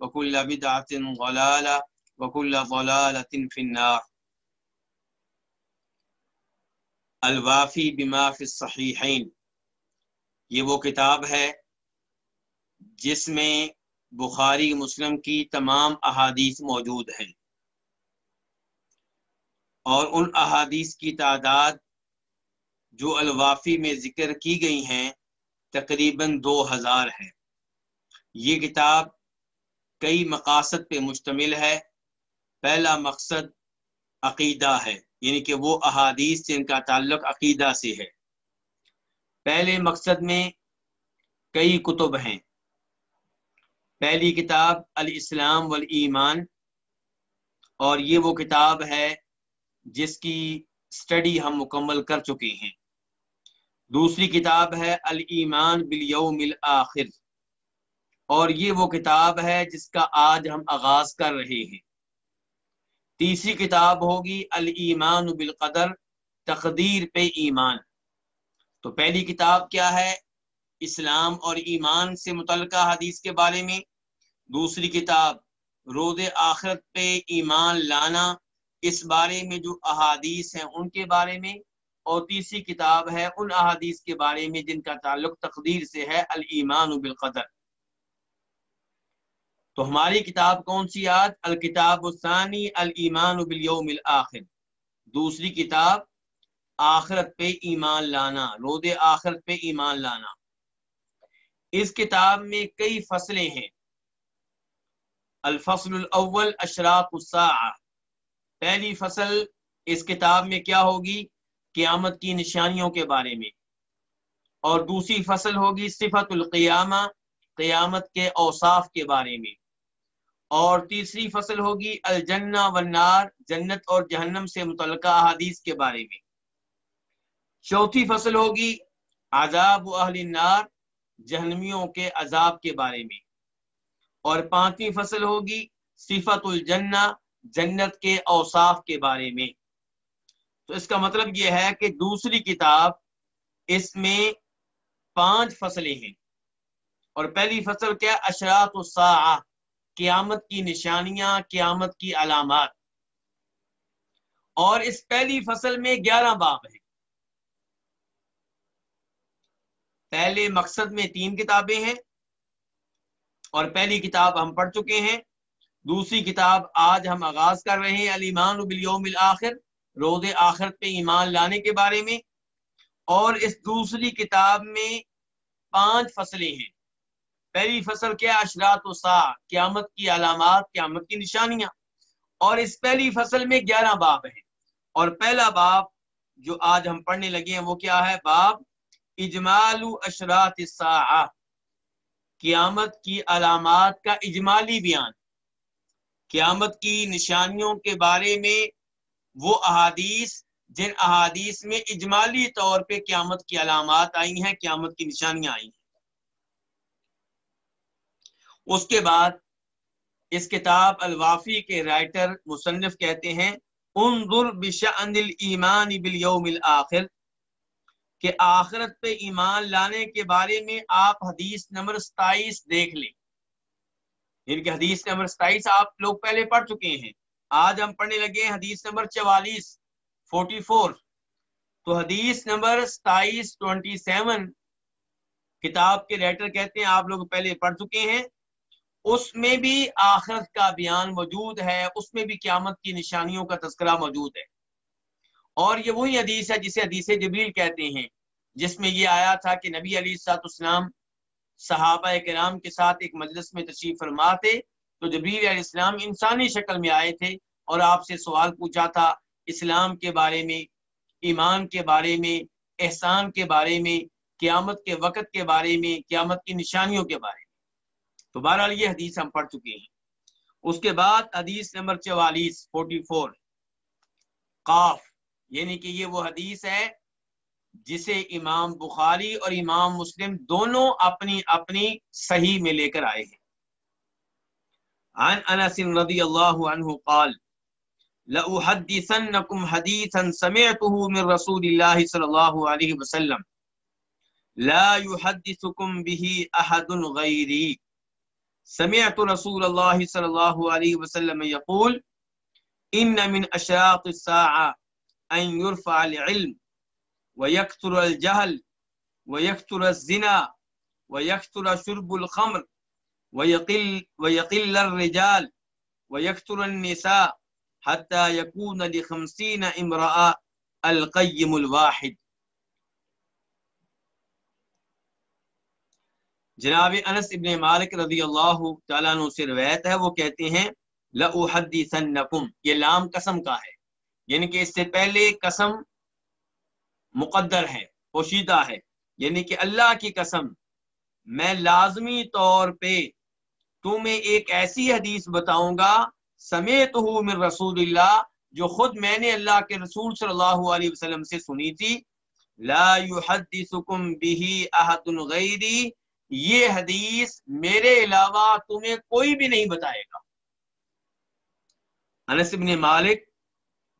وكل بدعة ضلالة وكل ضلالة في النار الوافی بما فی الصحیحین یہ وہ کتاب ہے جس میں بخاری مسلم کی تمام احادیث موجود ہیں اور ان احادیث کی تعداد جو الوافی میں ذکر کی گئی ہیں تقریباً دو ہزار ہے یہ کتاب کئی مقاصد پہ مشتمل ہے۔ پہلا مقصد عقیدہ ہے یعنی کہ وہ احادیث جن کا تعلق عقیدہ سے ہے۔ پہلے مقصد میں کئی کتب ہیں۔ پہلی کتاب الاسلام والایمان، اور یہ وہ کتاب ہے جس کی سٹڈی ہم مکمل کر چکے ہیں۔ دوسری کتاب ہے الایمان بالیوم الاخر۔ اور یہ وہ کتاب ہے جس کا آج ہم آغاز کر رہے ہیں۔ تیسری کتاب ہوگی الایمان بالقدر، تقدیر پہ ایمان۔ تو پہلی کتاب کیا ہے؟ اسلام اور ایمان سے متعلقہ حدیث کے بارے میں۔ دوسری کتاب، روز آخرت پہ ایمان لانا، اس بارے میں جو احادیث ہیں ان کے بارے میں۔ اور تیسری کتاب ہے ان احادیث کے بارے میں جن کا تعلق تقدیر سے ہے، الایمان بالقدر۔ تو ہماری کتاب کون سی آج الکتاب الثانی الایمان بالیوم الاخر۔ دوسری کتاب، آخرت پہ ایمان لانا، رود آخرت پہ ایمان لانا۔ اس کتاب میں کئی فصلیں ہیں۔ الفصل الاول، اشراق الساعہ۔ پہلی فصل اس کتاب میں کیا ہوگی؟ قیامت کی نشانیوں کے بارے میں۔ اور دوسری فصل ہوگی صفت القیامہ، قیامت کے اوصاف کے بارے میں۔ اور تیسری فصل ہوگی الجنہ والنار، جنت اور جہنم سے متعلقہ احادیث کے بارے میں۔ چوتھی فصل ہوگی عذاب و اہل النار، جہنمیوں کے عذاب کے بارے میں۔ اور پانچویں فصل ہوگی صفت الجنہ، جنت کے اوصاف کے بارے میں۔ تو اس کا مطلب یہ ہے کہ دوسری کتاب اس میں پانچ فصلیں ہیں۔ اور پہلی فصل کیا اشراط الساعہ۔ قیامت کی نشانیاں، قیامت کی علامات۔ اور اس پہلی فصل میں گیارہ باب ہیں۔ پہلے مقصد میں تین کتابیں ہیں۔ اور پہلی کتاب ہم پڑھ چکے ہیں۔ دوسری کتاب آج ہم آغاز کر رہے ہیں۔ الایمان بالیوم الاخر، روز آخرت پہ ایمان لانے کے بارے میں۔ اور اس دوسری کتاب میں پانچ فصلیں ہیں۔ پہلی فصل کیا اشراط و سا قیامت کی علامات، قیامت کی نشانیاں۔ اور اس پہلی فصل میں گیارہ باب ہیں۔ اور پہلا باب جو آج ہم پڑھنے لگے ہیں وہ کیا ہے؟ باب اجمال اشراط الساعہ۔ قیامت کی علامات کا اجمالی بیان۔ قیامت کی نشانیوں کے بارے میں وہ احادیث، جن احادیث میں اجمالی طور پہ قیامت کی علامات آئی ہیں، قیامت کی نشانیاں آئی ہیں۔ اس کے بعد اس کتاب الوافی کے رائٹر مصنف کہتے ہیں، انظر بشأن الایمان بالیوم الاخر، کہ آخرت پہ ایمان لانے کے بارے میں آپ حدیث نمبر ستائیس دیکھ لیں۔ یعنی ان کے حدیث نمبر ستائیس آپ لوگ پہلے پڑھ چکے ہیں۔ آج ہم پڑھنے لگے ہیں حدیث نمبر چوالیس فورٹی فور تو حدیث نمبر ستائیس ٹوینٹی سیون کتاب کے ریٹر کہتے ہیں، آپ لوگ پہلے پڑھ چکے ہیں۔ اس میں بھی آخرت کا بیان موجود ہے، اس میں بھی قیامت کی نشانیوں کا تذکرہ موجود ہے۔ اور یہ وہی حدیث ہے جسے حدیث جبریل کہتے ہیں، جس میں یہ آیا تھا کہ نبی علی سات اسلام صحابہ کرام کے ساتھ ایک مجلس میں تشریف فرما تھے تو جبریل علیہ السلام انسانی شکل میں آئے تھے اور آپ سے سوال پوچھا تھا، اسلام کے بارے میں، ایمان کے بارے میں، احسان کے بارے میں، قیامت کے وقت کے بارے میں، قیامت کی نشانیوں کے بارے میں۔ تو بہرحال یہ حدیث ہم پڑھ چکے ہیں۔ اس کے بعد حدیث نمبر چوالیس فورٹی فور قاف یعنی کہ یہ وہ حدیث ہے جسے امام بخاری اور امام مسلم دونوں اپنی اپنی صحیح میں لے کر آئے ہیں۔ عن انس رضی اللہ عنہ قال لأحدثنكم حديثا سمعته من رسول الله صلى الله عليه وسلم، لا يحدثكم به أحد غيري سمعت رسول الله صلى الله عليه وسلم يقول إن من أشراط الساعة أن يرفع العلم ويكثر الجهل ويكثر الزنا ويكثر شرب الخمر ويقل, ويقل الرجال ويكثر النساء حتى يكون لخمسين امرأة القيم الواحد. جناب انس ابن مالک رضی اللہ تعالیٰ عنہ سے روایت ہے، وہ کہتے ہیں لَأُحَدِّثَنَّكُمْ یہ لام قسم کا ہے۔ یعنی کہ اس سے پہلے قسم مقدر ہے، پوشیدہ ہے۔ یعنی کہ اللہ کی قسم، میں لازمی طور پہ تمہیں ایک ایسی حدیث بتاؤں گا سمیت ہوں من رسول اللہ، جو خود میں نے اللہ کے رسول صلی اللہ علیہ وسلم سے سنی تھی۔ لا يحدثكم به احد غیری یہ حدیث میرے علاوہ تمہیں کوئی بھی نہیں بتائے گا۔ انس بن مالک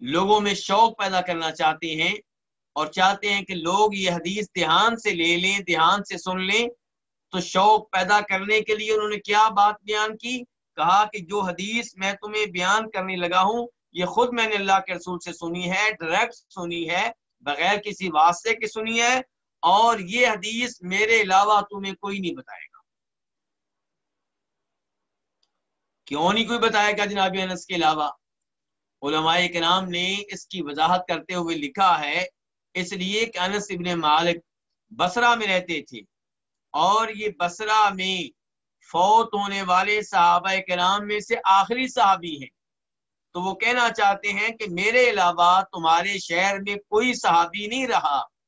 لوگوں میں شوق پیدا کرنا چاہتے ہیں اور چاہتے ہیں کہ لوگ یہ حدیث دھیان سے لے لیں، دھیان سے سن لیں۔ تو شوق پیدا کرنے کے لیے انہوں نے کیا بات بیان کی؟ کہا کہ جو حدیث میں تمہیں بیان کرنے لگا ہوں، یہ خود میں نے اللہ کے رسول سے سنی ہے، ڈائریکٹ سنی ہے، بغیر کسی واسطے کی سنی ہے۔ اور یہ حدیث میرے علاوہ تمہیں کوئی نہیں بتائے گا۔ کیوں نہیں کوئی بتائے گا جناب انس کے علاوہ؟ علماء کرام نے اس کی وضاحت کرتے ہوئے لکھا ہے، اس لیے کہ انس ابن مالک بسرا میں رہتے تھے۔ اور یہ بسرا میں فوت ہونے والے صحابہ کرام میں سے آخری صحابی ہیں۔ تو وہ کہنا چاہتے ہیں کہ میرے علاوہ تمہارے شہر میں کوئی صحابی نہیں رہا۔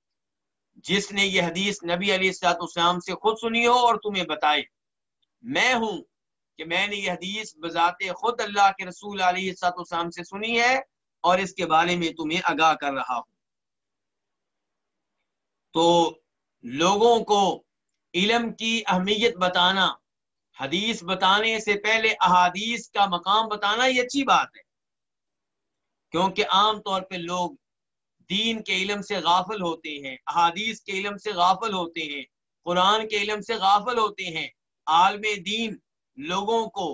جس نے یہ حدیث نبی علی السلاط اسلام سے خود سنی ہو اور تمہیں بتائے میں ہوں کہ میں نے یہ حدیث بذات خود اللہ کے رسول علیہ السلاط اسلام سے سنی ہے اور اس کے بارے میں تمہیں آگاہ کر رہا ہوں۔ تو لوگوں کو علم کی اہمیت بتانا، حدیث بتانے سے پہلے احادیث کا مقام بتانا یہ اچھی بات ہے۔ کیونکہ عام طور پہ لوگ دین کے علم سے غافل ہوتے ہیں، احادیث کے علم سے غافل ہوتے ہیں، قرآن کے علم سے غافل ہوتے ہیں۔ عالم دین لوگوں کو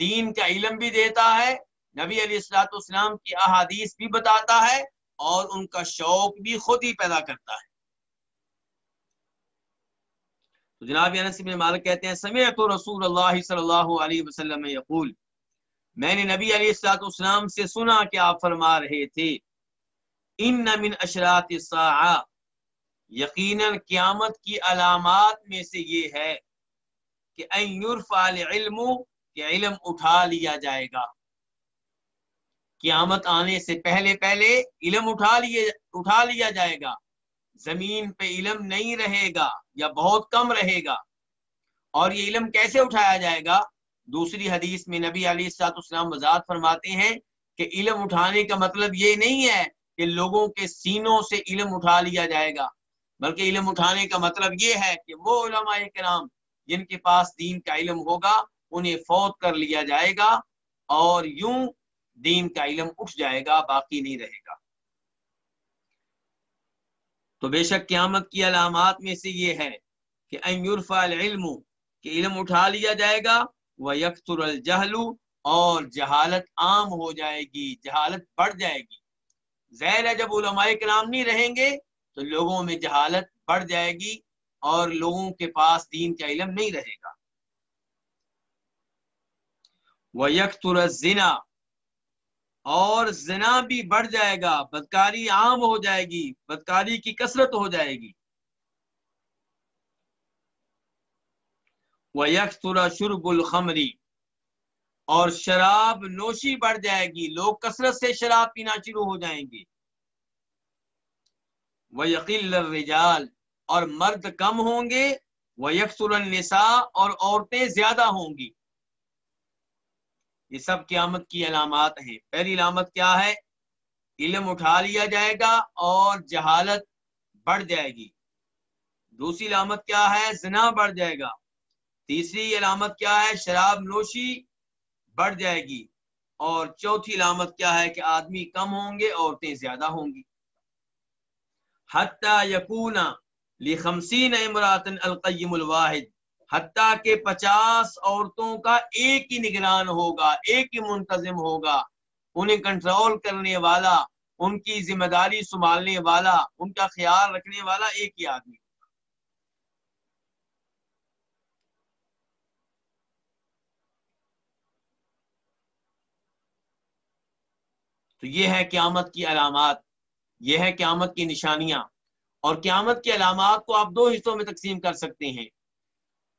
دین کا علم بھی دیتا ہے، نبی علیہ السلاۃ اسلام کی احادیث بھی بتاتا ہے اور ان کا شوق بھی خود ہی پیدا کرتا ہے۔ تو جناب انس بن مالک کہتے ہیں، سمعت رسول اللہ صلی اللہ علیہ وسلم یقول، میں نے نبی علیہ السلاۃ اسلام سے سنا کہ آپ فرما رہے تھے۔ ان من اشرات الساعہ، یقیناً قیامت کی علامات میں سے یہ ہے کہ ان یرفع العلم، کہ علم اٹھا لیا جائے گا۔ قیامت آنے سے پہلے پہلے علم اٹھا لیے، اٹھا لیا جائے گا۔ زمین پہ علم نہیں رہے گا یا بہت کم رہے گا۔ اور یہ علم کیسے اٹھایا جائے گا؟ دوسری حدیث میں نبی علی السلاط اسلام وضاحت فرماتے ہیں کہ علم اٹھانے کا مطلب یہ نہیں ہے کہ لوگوں کے سینوں سے علم اٹھا لیا جائے گا۔ بلکہ علم اٹھانے کا مطلب یہ ہے کہ وہ علماء کرام جن کے پاس دین کا علم ہوگا، انہیں فوت کر لیا جائے گا اور یوں دین کا علم اٹھ جائے گا، باقی نہیں رہے گا۔ تو بے شک قیامت کی علامات میں سے یہ ہے کہ العلم، کہ علم اٹھا لیا جائے گا وہ یکسر الجہل اور جہالت عام ہو جائے گی، جہالت بڑھ جائے گی۔ ظاہر ہے جب علماء کلام نہیں رہیں گے تو لوگوں میں جہالت بڑھ جائے گی اور لوگوں کے پاس دین کا علم نہیں رہے گا۔ وہ یکر اور زنا بھی بڑھ جائے گا، بدکاری عام ہو جائے گی، بدکاری کی کثرت ہو جائے گی۔ وہ یکسر شرب الخمری اور شراب نوشی بڑھ جائے گی، لوگ کثرت سے شراب پینا شروع ہو جائیں گے۔ وہ یقیل الرجال، اور مرد کم ہوں گے۔ وہ یکسر النساء، اور عورتیں زیادہ ہوں گی۔ یہ سب قیامت کی علامات ہیں۔ پہلی علامت کیا ہے؟ علم اٹھا لیا جائے گا اور جہالت بڑھ جائے گی۔ دوسری علامت کیا ہے؟ زنا بڑھ جائے گا۔ تیسری علامت کیا ہے؟ شراب نوشی بڑھ جائے گی۔ اور چوتھی علامت کیا ہے کہ آدمی کم ہوں گے، عورتیں زیادہ ہوں گی۔ حتیٰ یقون لخمسین امراتن القیم الواحد، حتیٰ کہ پچاس عورتوں کا ایک ہی نگران ہوگا، ایک ہی منتظم ہوگا۔ انہیں کنٹرول کرنے والا، ان کی ذمہ داری سنبھالنے والا، ان کا خیال رکھنے والا ایک ہی آدمی۔ تو یہ ہے قیامت کی علامات، یہ ہے قیامت کی نشانیاں۔ اور قیامت کی علامات کو آپ دو حصوں میں تقسیم کر سکتے ہیں۔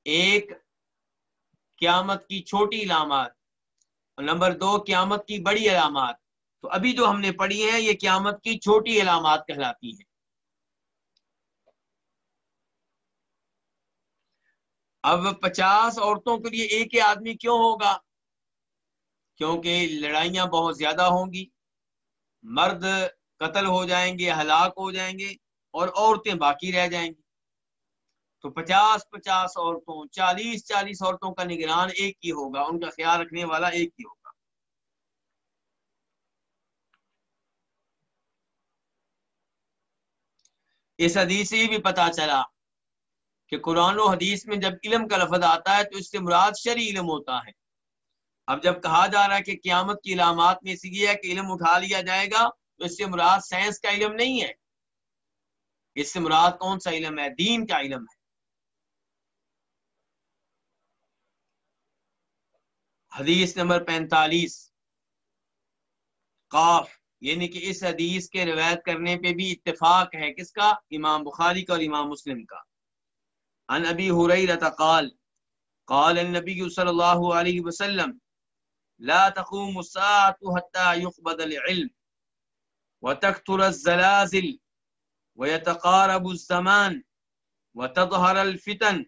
ایک، قیامت کی چھوٹی علامات۔ اور نمبر دو، قیامت کی بڑی علامات۔ تو ابھی جو ہم نے پڑھی ہیں، یہ قیامت کی چھوٹی علامات کہلاتی ہیں۔ اب پچاس عورتوں کے لیے ایک ہی آدمی کیوں ہوگا؟ کیونکہ لڑائیاں بہت زیادہ ہوں گی۔ مرد قتل ہو جائیں گے، ہلاک ہو جائیں گے اور عورتیں باقی رہ جائیں گی۔ تو پچاس پچاس عورتوں، چالیس چالیس عورتوں کا نگران ایک ہی ہوگا، ان کا خیال رکھنے والا ایک ہی ہوگا۔ اس حدیث سے بھی پتا چلا کہ قرآن و حدیث میں جب علم کا لفظ آتا ہے تو اس سے مراد شرعی علم ہوتا ہے۔ اب جب کہا جا رہا ہے کہ قیامت کی علامات میں سے یہ ہے کہ علم اٹھا لیا جائے گا، تو اس سے مراد سائنس کا علم نہیں ہے۔ اس سے مراد کون سا علم ہے؟ دین کا علم ہے۔ حدیث نمبر پینتالیس۔ قاف یعنی کہ اس حدیث کے روایت کرنے پہ بھی اتفاق ہے۔ کس کا؟ امام بخاری کا اور امام مسلم کا۔ ان ابی حریرہ قال قال النبی صلی اللہ علیہ وسلم لا تقوم الساعة حتى يقبض العلم وتكثر الزلازل ويتقارب الزمان وتظهر الفتن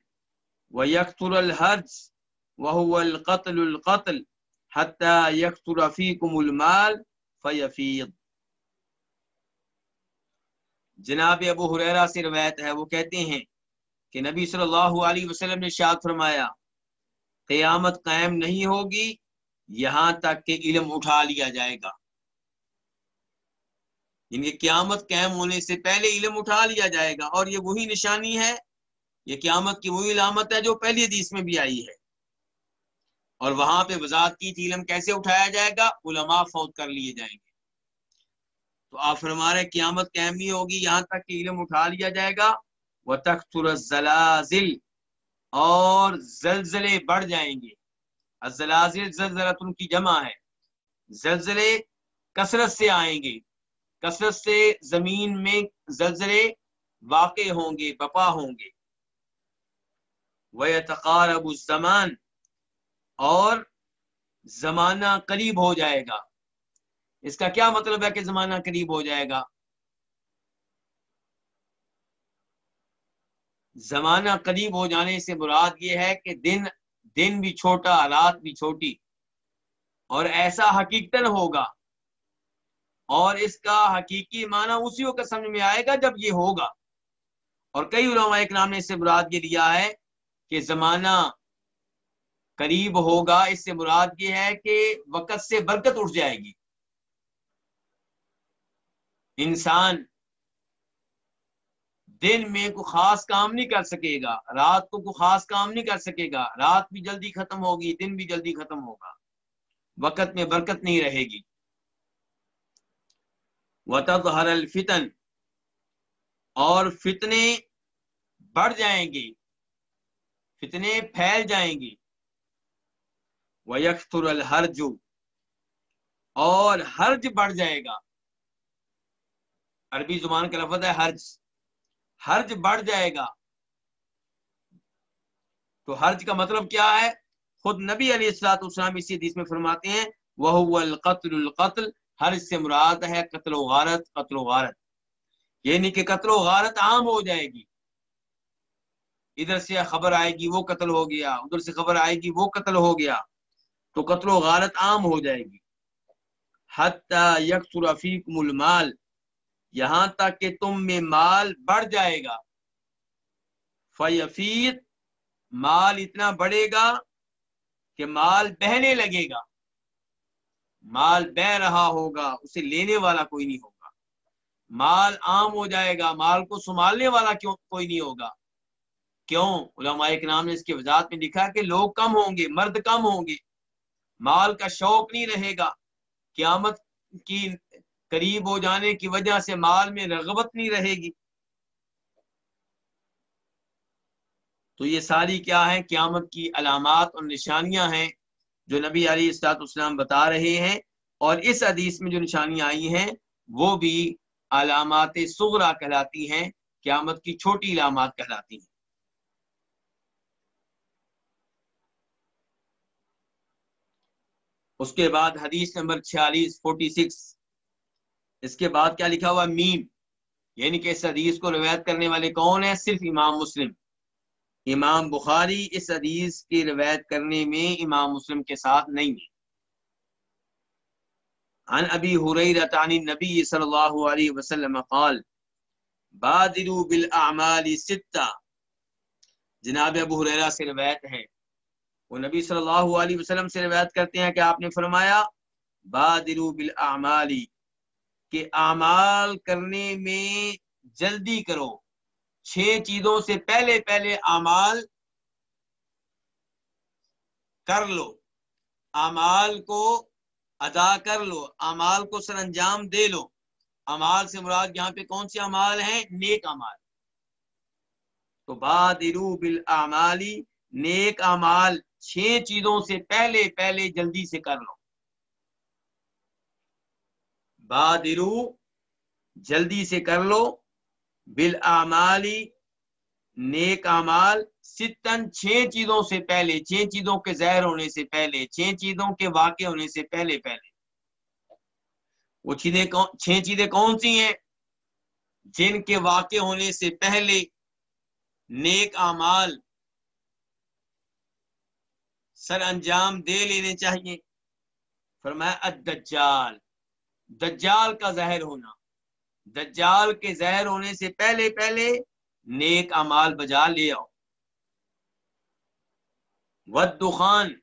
ويكثر الهرج وهو القتل القتل حتى يكثر فيكم المال فيفيض۔ جناب ابو حریرہ سے روایت ہے، وہ کہتے ہیں کہ نبی صلی اللہ علیہ وسلم نے شاد فرمایا، قیامت قائم نہیں ہوگی یہاں تک کہ علم اٹھا لیا جائے گا۔ یعنی قیامت قائم ہونے سے پہلے علم اٹھا لیا جائے گا اور یہ وہی نشانی ہے، یہ قیامت کی وہی علامت ہے جو پہلی حدیث میں بھی آئی ہے۔ اور وہاں پہ وضاحت کی تھی علم کیسے اٹھایا جائے گا، علماء فوت کر لیے جائیں گے۔ تو آپ فرما رہے قیامت قائم نہیں ہوگی، یہاں تک کہ علم اٹھا لیا جائے گا۔ وہ تخت اور زلزلے بڑھ جائیں گے۔ الزلازل زلزلت ان کی جمع ہے۔ زلزلے کثرت سے آئیں گے۔ کثرت سے زمین میں زلزلے واقع ہوں گے بپا ہوں گے۔ وہ تقارب الزمان اور زمانہ قریب ہو جائے گا۔ اس کا کیا مطلب ہے کہ زمانہ قریب ہو جائے گا؟ زمانہ قریب ہو جانے سے مراد یہ ہے کہ دن دن بھی چھوٹا رات بھی چھوٹی۔ اور ایسا حقیقت ہوگا۔ اور اس کا حقیقی معنی اسی وقت سمجھ میں آئے گا جب یہ ہوگا۔ اور کئی علماء اکرام نے اس سے مراد یہ لیا ہے کہ زمانہ قریب ہوگا۔ اس سے مراد یہ ہے کہ وقت سے برکت اٹھ جائے گی۔ انسان دن میں کوئی خاص کام نہیں کر سکے گا، رات کو کوئی خاص کام نہیں کر سکے گا، رات بھی جلدی ختم ہوگی، دن بھی جلدی ختم ہوگا۔ وقت میں برکت نہیں رہے گی۔ وَتَظْهَرَ الْفِتَنِ۔ اور فتنے بڑھ جائیں گے۔ فتنے پھیل جائیں گے۔ وَيَكْثُرَ الْحَرْجُ۔ اور حرج بڑھ جائے گا۔ عربی زبان کا لفظ ہے حرج۔ حرج بڑھ جائے گا۔ تو حرج کا مطلب کیا ہے؟ خود نبی علیہ السلاط اسلام اسی حدیث میں فرماتے ہیں وہ القتل القتل، حرج سے مراد ہے قتل و غارت، قتل و غارت۔ یعنی کہ قتل و غارت عام ہو جائے گی۔ ادھر سے خبر آئے گی وہ قتل ہو گیا، ادھر سے خبر آئے گی وہ قتل ہو گیا۔ تو قتل و غارت عام ہو جائے گی۔ حتی فیکم المال یہاں تک کہ تم میں مال بڑھ جائے گا۔ فیفید مال اتنا بڑھے گا کہ مال بہنے لگے گا۔ مال بہ رہا ہوگا، اسے لینے والا کوئی نہیں ہوگا۔ مال عام ہو جائے گا، مال کو سنبھالنے والا کیوں کوئی نہیں ہوگا؟ کیوں؟ علماء نام نے اس کی وضاحت میں لکھا کہ لوگ کم ہوں گے، مرد کم ہوں گے۔ مال کا شوق نہیں رہے گا۔ قیامت کی قریب ہو جانے کی وجہ سے مال میں رغبت نہیں رہے گی۔ تو یہ ساری کیا ہے؟ قیامت کی علامات اور نشانیاں ہیں جو نبی علی اسلاط اسلام بتا رہے ہیں۔ اور اس حدیث میں جو نشانیاں آئی ہیں، وہ بھی علامات سغرا کہلاتی ہیں، قیامت کی چھوٹی علامات کہلاتی ہیں۔ اس کے بعد حدیث نمبر چھیالیس فورٹی سکس اس کے بعد کیا لکھا ہوا میم. یعنی کہ اس حدیث کو روایت کرنے والے کون ہیں؟ صرف امام مسلم. امام بخاری اس حدیث کی روایت کرنے میں امام مسلم کے ساتھ نہیں ہے. عن ابی حریرت عن النبی صلی اللہ علیہ وسلم قال بادروا بالاعمال ستہ جناب ابو حریرہ سے روایت ہے. وہ نبی صلی اللہ علیہ وسلم سے روایت کرتے ہیں کہ آپ نے فرمایا بادروا بالاعمال کہ اعمال کرنے میں جلدی کرو۔ چھ چیزوں سے پہلے پہلے اعمال کر لو۔ اعمال کو ادا کر لو۔ اعمال کو سر انجام دے لو۔ امال سے مراد یہاں پہ کون سے امال ہیں؟ نیک امال تو بادرو بالاعمالی، نیک امال چھ چیزوں سے پہلے پہلے جلدی سے کر لو۔ بادرو جلدی سے کر لو بالاعمالی نیک امال ستن چھ چیزوں سے پہلے، چھ چیزوں کے زہر ہونے سے پہلے، چھ چیزوں کے واقع ہونے سے پہلے پہلے۔ وہ چیزیں چھ چیزیں کون سی ہیں؟ جن کے واقع ہونے سے پہلے نیک امال سر انجام دے لینے چاہیے۔ فرمایا، الدجال۔ دجال کا زہر ہونا۔ دجال کے زہر ہونے سے پہلے پہلے نیک امال بجا لے آؤ۔ ود دخان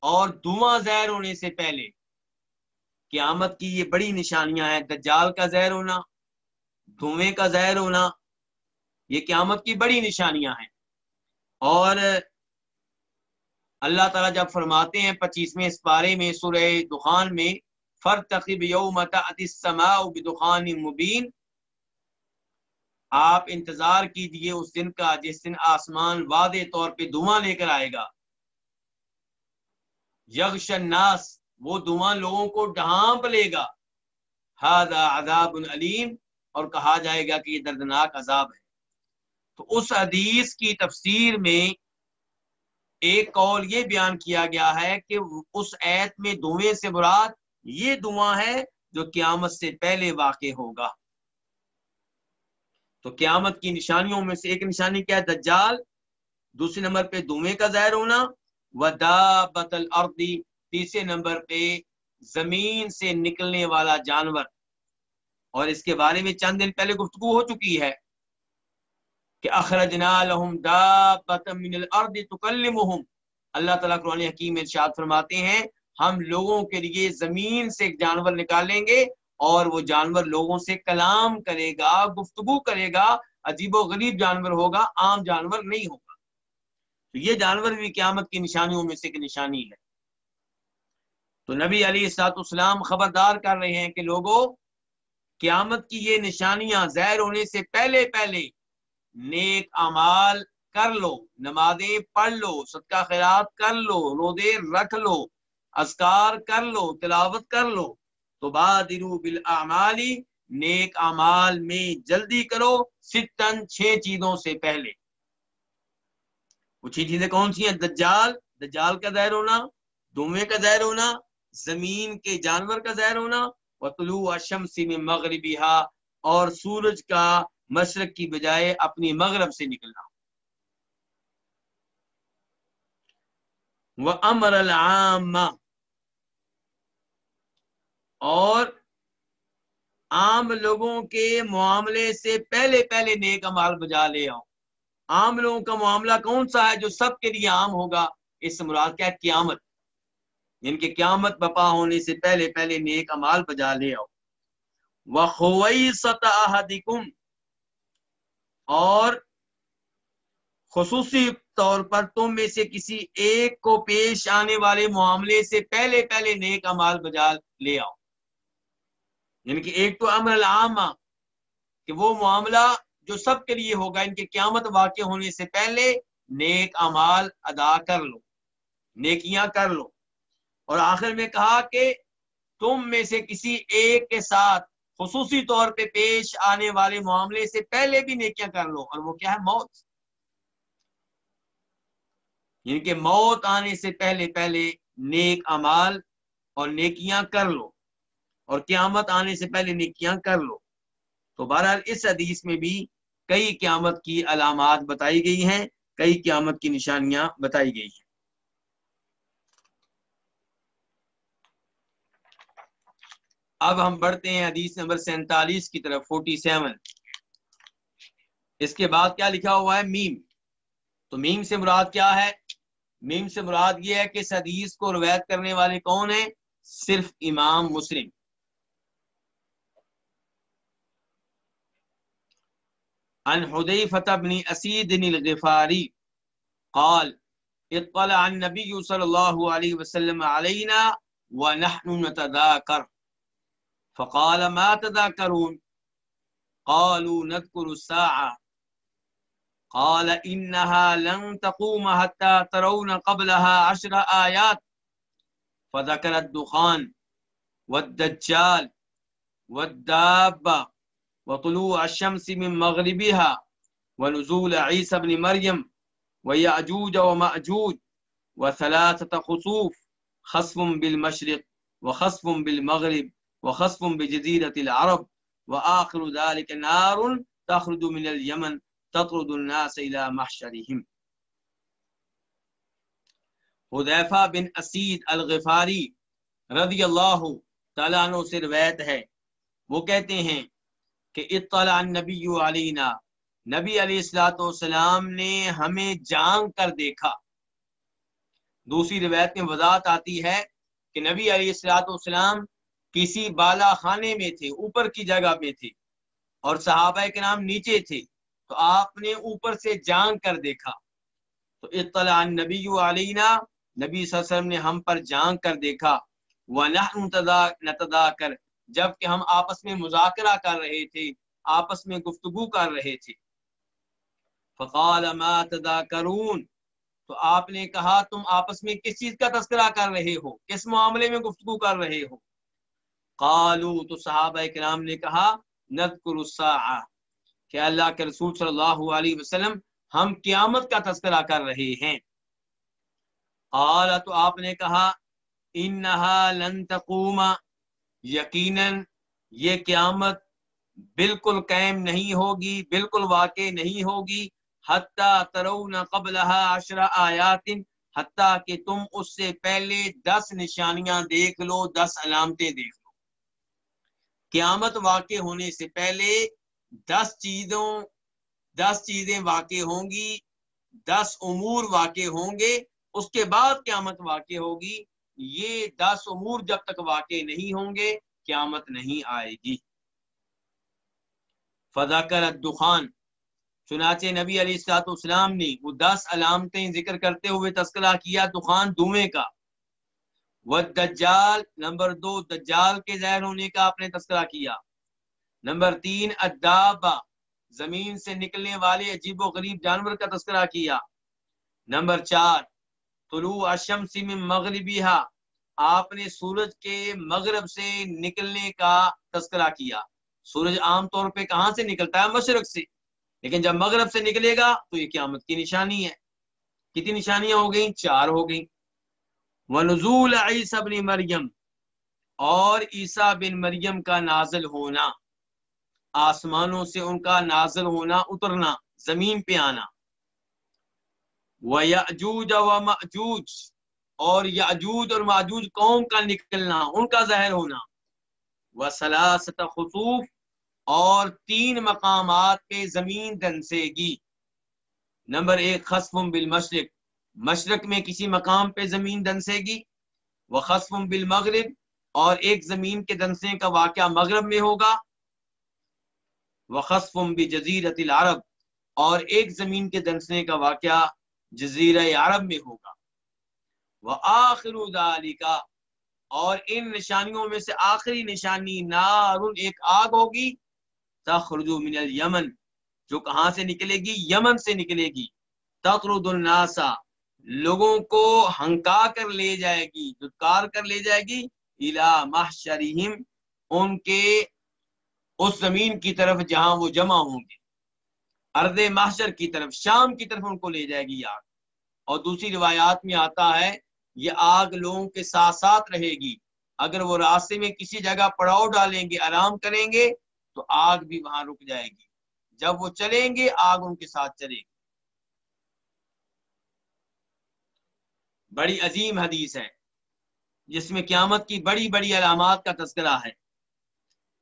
اور دھواں زہر ہونے سے پہلے۔ قیامت کی یہ بڑی نشانیاں ہیں۔ دجال کا زہر ہونا، دھویں کا زہر ہونا، یہ قیامت کی بڑی نشانیاں ہیں۔ اور اللہ تعالیٰ جب فرماتے ہیں پچیسویں اس پارے میں، سورہ دخان میں فرتقب یوم تأتی السماء بدخان مبین آپ انتظار کیجیے اس دن کا جس دن آسمان واضح طور پہ دھواں لے کر آئے گا۔ یغش الناس، وہ دھواں لوگوں کو ڈھانپ لے گا۔ ہاذا عذاب علیم۔ اور کہا جائے گا کہ یہ دردناک عذاب ہے۔ تو اس حدیث کی تفسیر میں ایک قول یہ بیان کیا گیا ہے کہ اس ایت میں دھویں سے مراد یہ دعا ہے جو قیامت سے پہلے واقع ہوگا۔ تو قیامت کی نشانیوں میں سے ایک نشانی کیا ہے؟ دجال۔ دوسرے نمبر پہ دھویں کا ظاہر ہونا۔ ودابت الارضی تیسرے نمبر پہ زمین سے نکلنے والا جانور۔ اور اس کے بارے میں چند دن پہلے گفتگو ہو چکی ہے کہ اخرجنا لهم دابت من الارض تکلمهم اللہ تعالیٰ قرآن حکیم ارشاد فرماتے ہیں ہم لوگوں کے لیے زمین سے ایک جانور نکالیں گے اور وہ جانور لوگوں سے کلام کرے گا، گفتگو کرے گا، عجیب و غریب جانور ہوگا، عام جانور نہیں ہوگا۔ تو یہ جانور بھی قیامت کی نشانیوں میں سے ایک نشانی ہے۔ تو نبی علی السلاط اسلام خبردار کر رہے ہیں کہ لوگوں قیامت کی یہ نشانیاں زہر ہونے سے پہلے پہلے نیک امال کر لو، نمازیں پڑھ لو، صدقہ خیرات کر لو رودے رکھ لو۔ اذکار کر لو، تلاوت کر لو۔ تو بادرو بالاعمالی نیک اعمال میں جلدی کرو۔ ستن چھ چیزوں سے پہلے۔ وہ چھ چیزیں کون سی ہیں؟ دجال۔ دجال کا ظاہر ہونا، دھوئیں کا ظاہر ہونا، زمین کے جانور کا ظاہر ہونا اور طلوع شمسی میں مغربی اور سورج کا مشرق کی بجائے اپنی مغرب سے نکلنا۔ وہ امر العام۔ اور عام لوگوں کے معاملے سے پہلے پہلے نیک امال بجا لے آؤ عام لوگوں کا معاملہ کون سا ہے جو سب کے لیے عام ہوگا؟ اس مراد کیا قیامت۔ یعنی ان کے قیامت بپا ہونے سے پہلے پہلے نیک امال بجا لے آؤ وہ سطح اور خصوصی طور پر تم میں سے کسی ایک کو پیش آنے والے معاملے سے پہلے پہلے نیک امال بجا لے آؤ یعنی کہ ایک تو امر العام کہ وہ معاملہ جو سب کے لیے ہوگا، ان کے قیامت واقع ہونے سے پہلے نیک امال ادا کر لو، نیکیاں کر لو۔ اور آخر میں کہا کہ تم میں سے کسی ایک کے ساتھ خصوصی طور پہ پیش آنے والے معاملے سے پہلے بھی نیکیاں کر لو۔ اور وہ کیا ہے؟ موت۔ یعنی کہ موت آنے سے پہلے پہلے نیک امال اور نیکیاں کر لو۔ اور قیامت آنے سے پہلے نیکیاں کر لو۔ تو بہرحال اس حدیث میں بھی کئی قیامت کی علامات بتائی گئی ہیں، کئی قیامت کی نشانیاں بتائی گئی ہیں۔ اب ہم بڑھتے ہیں حدیث نمبر سینتالیس کی طرف فورٹی سیون اس کے بعد کیا لکھا ہوا ہے؟ میم۔ تو میم سے مراد کیا ہے؟ میم سے مراد یہ ہے کہ اس حدیث کو روایت کرنے والے کون ہیں؟ صرف امام مسلم۔ عن حذيفة بن أسيد الغفاري قال، اطلع النبي صلى الله عليه وسلم علينا ونحن نتذاكر فقال، ما تذاكرون قالوا نذكر الساعة۔ قال إنها لن تقوم حتى ترون قبلها عشر آيات فذكر الدخان والدجال والدابة وطلوع الشمس من مغربها ونزول عيسى بن مريم ويأجوج ومأجوج وثلاثة خصوف خصف بالمشرق وخصف بالمغرب وخصف بجزيرة العرب وآخر ذلك نار تخرج من اليمن تطرد الناس الى محشرهم حذیفہ بن اسید الغفاری رضی اللہ تعالیٰ عنہ سے روایت ہے۔ وہ کہتے ہیں کہ اطلع النبی علینا، نبی علیہ السلاۃ والسلام نے ہمیں جان کر دیکھا۔ دوسری روایت میں وضاحت آتی ہے کہ نبی علیہ السلاۃ والسلام کسی بالا خانے میں تھے، اوپر کی جگہ میں تھے اور صحابہ کے نام نیچے تھے۔ تو آپ نے اوپر سے جان کر دیکھا۔ تو اطلاع نبی علینا، نبی صلی اللہ علیہ وسلم نے ہم پر جان کر دیکھا۔ وہ نتدا کر جبکہ ہم آپس میں مذاکرہ کر رہے تھے، آپس میں گفتگو کر رہے تھے۔ فقال ما تذاکرون، تو آپ نے کہا، تم آپس میں کس چیز کا تذکرہ کر رہے ہو؟ کس معاملے میں گفتگو کر رہے ہو؟ قالو تو صحابہ کرام نے کہا، نذکر الساعہ کہ اللہ کے رسول صلی اللہ علیہ وسلم ہم قیامت کا تذکرہ کر رہے ہیں۔ قال، تو آپ نے کہا، انہا لن تقوم یقیناً یہ قیامت بالکل قائم نہیں ہوگی، بالکل واقع نہیں ہوگی، حتیٰ ترون قبلها عشر آیات، حتیٰ کہ تم اس سے پہلے دس نشانیاں دیکھ لو، دس علامتیں دیکھ لو۔ قیامت واقع ہونے سے پہلے دس چیزوں، دس چیزیں واقع ہوں گی، دس امور واقع ہوں گے، اس کے بعد قیامت واقع ہوگی۔ یہ دس امور جب تک واقع نہیں ہوں گے، قیامت نہیں آئے گی۔ فضاکر الدخان۔ چنانچہ نبی علیہ السلاط اسلام نے وہ دس علامتیں ذکر کرتے ہوئے تذکرہ کیا دخان دھوئیں کا۔ وہ دجال نمبر دو، دجال کے ظاہر ہونے کا آپ نے تذکرہ کیا۔ نمبر تین ادابا زمین سے نکلنے والے عجیب و غریب جانور کا تذکرہ کیا۔ نمبر چار طلوع الشمس من مغربیہ آپ نے سورج کے مغرب سے نکلنے کا تذکرہ کیا۔ سورج عام طور پہ کہاں سے نکلتا ہے؟ مشرق سے۔ لیکن جب مغرب سے نکلے گا تو یہ قیامت کی نشانی ہے۔ کتنی نشانیاں ہو گئیں؟ چار ہو گئیں۔ ونزول عیسی بن مریم اور عیسیٰ بن مریم کا نازل ہونا۔ آسمانوں سے ان کا نازل ہونا، اترنا، زمین پہ آنا۔ وَيَأْجُوجَ وَمَأْجُوج، اور یاجوج اور ماجوج قوم کا نکلنا، ان کا ظاہر ہونا۔ وَسَلَاسَةَ خصوف اور تین مقامات پہ زمین دنسے گی نمبر ایک خصفم بالمشرق۔ مشرق میں کسی مقام پہ زمین دنسے گی وہ خصفم بالمغرب، اور ایک زمین کے دنسے کا واقعہ مغرب میں ہوگا۔ وخصفم بجزیرت العرب، اور ایک زمین کے دنسنے کا واقعہ جزیرہ عرب میں ہوگا۔ وہ آخر کا اور ان نشانیوں میں سے آخری نشانی نار، ایک آگ ہوگی۔ تخرج من الیمن، جو کہاں سے نکلے گی؟ یمن سے نکلے گی۔ تقرد الناسا لوگوں کو ہنکا کر لے جائے گی دکار کر لے جائے گی۔ الا محشرہم، ان کے اس زمین کی طرف جہاں وہ جمع ہوں گے۔ ارد محشر کی طرف، شام کی طرف ان کو لے جائے گی آگ۔ اور دوسری روایات میں آتا ہے، یہ آگ لوگوں کے ساتھ ساتھ رہے گی۔ اگر وہ راستے میں کسی جگہ پڑاؤ ڈالیں گے، آرام کریں گے، تو آگ بھی وہاں رک جائے گی۔ جب وہ چلیں گے، آگ ان کے ساتھ چلے گی۔ بڑی عظیم حدیث ہے، جس میں قیامت کی بڑی بڑی علامات کا تذکرہ ہے۔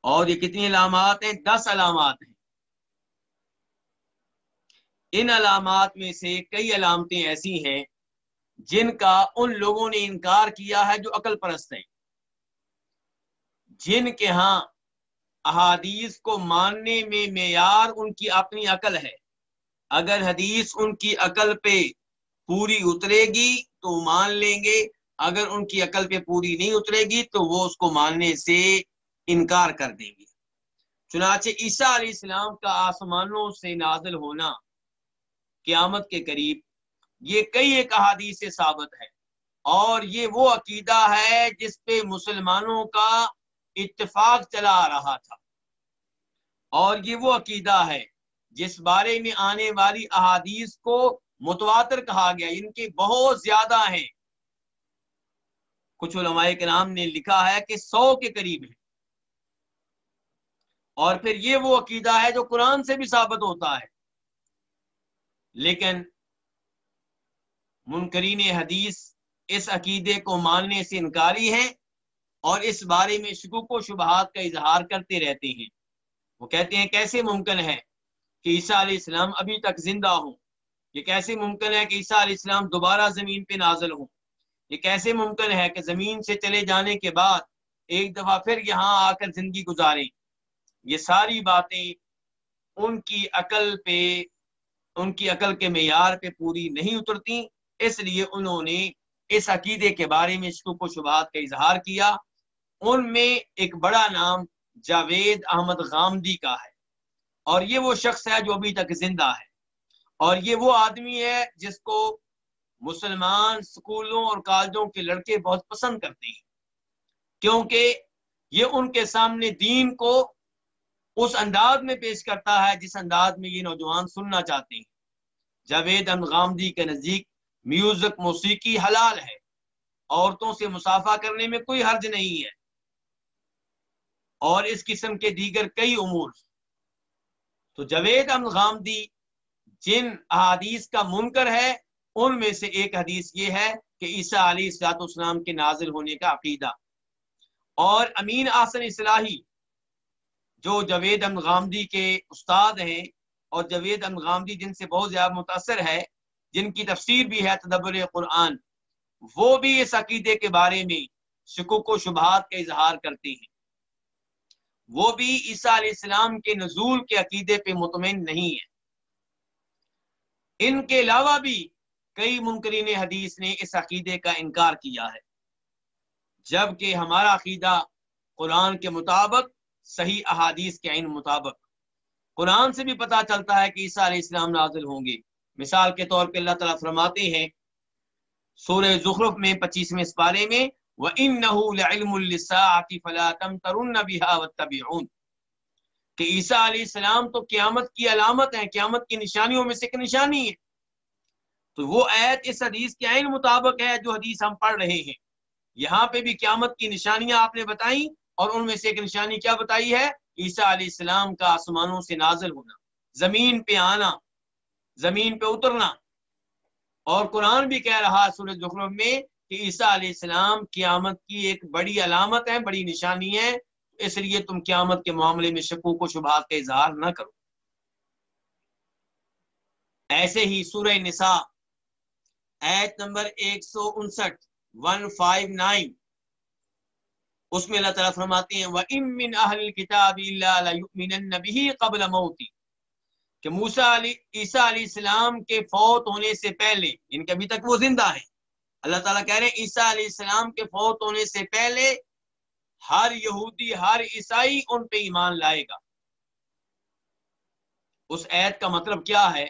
اور یہ کتنی علامات ہیں؟ دس علامات ہیں۔ ان علامات میں سے کئی علامتیں ایسی ہیں جن کا ان لوگوں نے انکار کیا ہے جو عقل پرست ہیں۔ جن کے ہاں احادیث کو ماننے میں معیار ان کی اپنی عقل ہے۔ اگر حدیث ان کی عقل پہ پوری اترے گی تو مان لیں گے۔ اگر ان کی عقل پہ پوری نہیں اترے گی تو وہ اس کو ماننے سے انکار کر دیں گے۔ چنانچہ عیسیٰ علیہ السلام کا آسمانوں سے نازل ہونا قیامت کے قریب، یہ کئی ایک احادیث سے ثابت ہے اور یہ وہ عقیدہ ہے جس پہ مسلمانوں کا اتفاق چلا آ رہا تھا۔ اور یہ وہ عقیدہ ہے جس بارے میں آنے والی احادیث کو متواتر کہا گیا، ان کے بہت زیادہ ہیں۔ کچھ علماء کے نام نے لکھا ہے کہ سو کے قریب ہے اور پھر یہ وہ عقیدہ ہے جو قرآن سے بھی ثابت ہوتا ہے۔ لیکن منکرین حدیث اس عقیدے کو ماننے سے انکاری ہیں اور اس بارے میں شکوک و شبہات کا اظہار کرتے رہتے ہیں۔ وہ کہتے ہیں کیسے ممکن ہے کہ عیسیٰ علیہ السلام ابھی تک زندہ ہوں؟ یہ کیسے ممکن ہے کہ عیسیٰ علیہ السلام دوبارہ زمین پہ نازل ہوں؟ یہ کیسے ممکن ہے کہ زمین سے چلے جانے کے بعد ایک دفعہ پھر یہاں آ کر زندگی گزاریں؟ یہ ساری باتیں ان کی عقل پہ ان کی عقل کے معیار پہ پوری نہیں اترتی، اس لیے انہوں نے اس عقیدے کے بارے میں شکوک و شبہات کا اظہار کیا۔ ان میں ایک بڑا نام جاوید احمد غامدی کا ہے۔ اور یہ وہ شخص ہے جو ابھی تک زندہ ہے۔ اور یہ وہ آدمی ہے جس کو مسلمان سکولوں اور کالجوں کے لڑکے بہت پسند کرتے ہیں۔ کیونکہ یہ ان کے سامنے دین کو اس انداز میں پیش کرتا ہے جس انداز میں یہ نوجوان سننا چاہتے ہیں۔ جاوید انغامدی کے نزدیک میوزک موسیقی حلال ہے۔ عورتوں سے مسافہ کرنے میں کوئی حرج نہیں ہے۔ اور اس قسم کے دیگر کئی امور۔ تو جاوید انغامدی جن احادیث کا منکر ہے، ان میں سے ایک حدیث یہ ہے کہ عیسیٰ علیہ السلاط اسلام کے نازل ہونے کا عقیدہ۔ اور امین آسن اصلاحی جو جوید غامدی کے استاد ہیں اور جوید غامدی جن سے بہت زیادہ متاثر ہے، جن کی تفسیر بھی ہے تدبر قرآن، وہ بھی اس عقیدے کے بارے میں شکوک و شبہات کا اظہار کرتے ہیں۔ وہ بھی عیسیٰ علیہ السلام کے نزول کے عقیدے پہ مطمئن نہیں ہے ان کے علاوہ بھی کئی منکرین حدیث نے اس عقیدے کا انکار کیا ہے۔ جبکہ ہمارا عقیدہ قرآن کے مطابق صحیح احادیث کے عین مطابق۔ قرآن سے بھی پتا چلتا ہے کہ عیسیٰ علیہ السلام نازل ہوں گے۔ مثال کے طور پہ اللہ تعالیٰ فرماتے ہیں، سورہ زخرف میں پچیسویں سپارے میں، وَإِنَّهُ لَعِلْمُ لِلسَّاعَةِ فَلَا تَمْتَرُنَّ بِهَا وَاتَّبِعُونَ۔ کہ عیسیٰ علیہ السلام تو قیامت کی علامت ہے قیامت کی نشانیوں میں سے ایک نشانی ہے۔ تو وہ ایت اس حدیث کے عین مطابق ہے جو حدیث ہم پڑھ رہے ہیں۔ یہاں پہ بھی قیامت کی نشانیاں آپ نے بتائیں۔ اور ان میں سے ایک نشانی کیا بتائی ہے؟ عیسیٰ علیہ السلام کا آسمانوں سے نازل ہونا، زمین پہ آنا، زمین پہ اترنا۔ اور قرآن بھی کہہ رہا سورج زخرف میں کہ عیسیٰ علیہ السلام قیامت کی ایک بڑی علامت ہے، بڑی نشانی ہے۔ اس لیے تم قیامت کے معاملے میں شکوک و شبہات کا اظہار نہ کرو۔ ایسے ہی سورہ نساء، ایت نمبر ایک سو انسٹھ ون فائیو نائن اس میں اللہ تعالیٰ فرماتے ہیں، وَإِن مِّنْ أَهْلِ الْكِتَابِ إِلَّا لَيُؤْمِنَنَّ بِهِ قَبْلَ مَوْتِ کہ موسیٰ علی، عیسیٰ علیہ السلام کے فوت ہونے سے پہلے یعنی ان کے ابھی تک وہ زندہ ہیں، اللہ تعالیٰ کہہ رہے ہیں، عیسیٰ علیہ السلام کے فوت ہونے سے پہلے ہر یہودی، ہر عیسائی ان پہ ایمان لائے گا۔ اس عید کا مطلب کیا ہے؟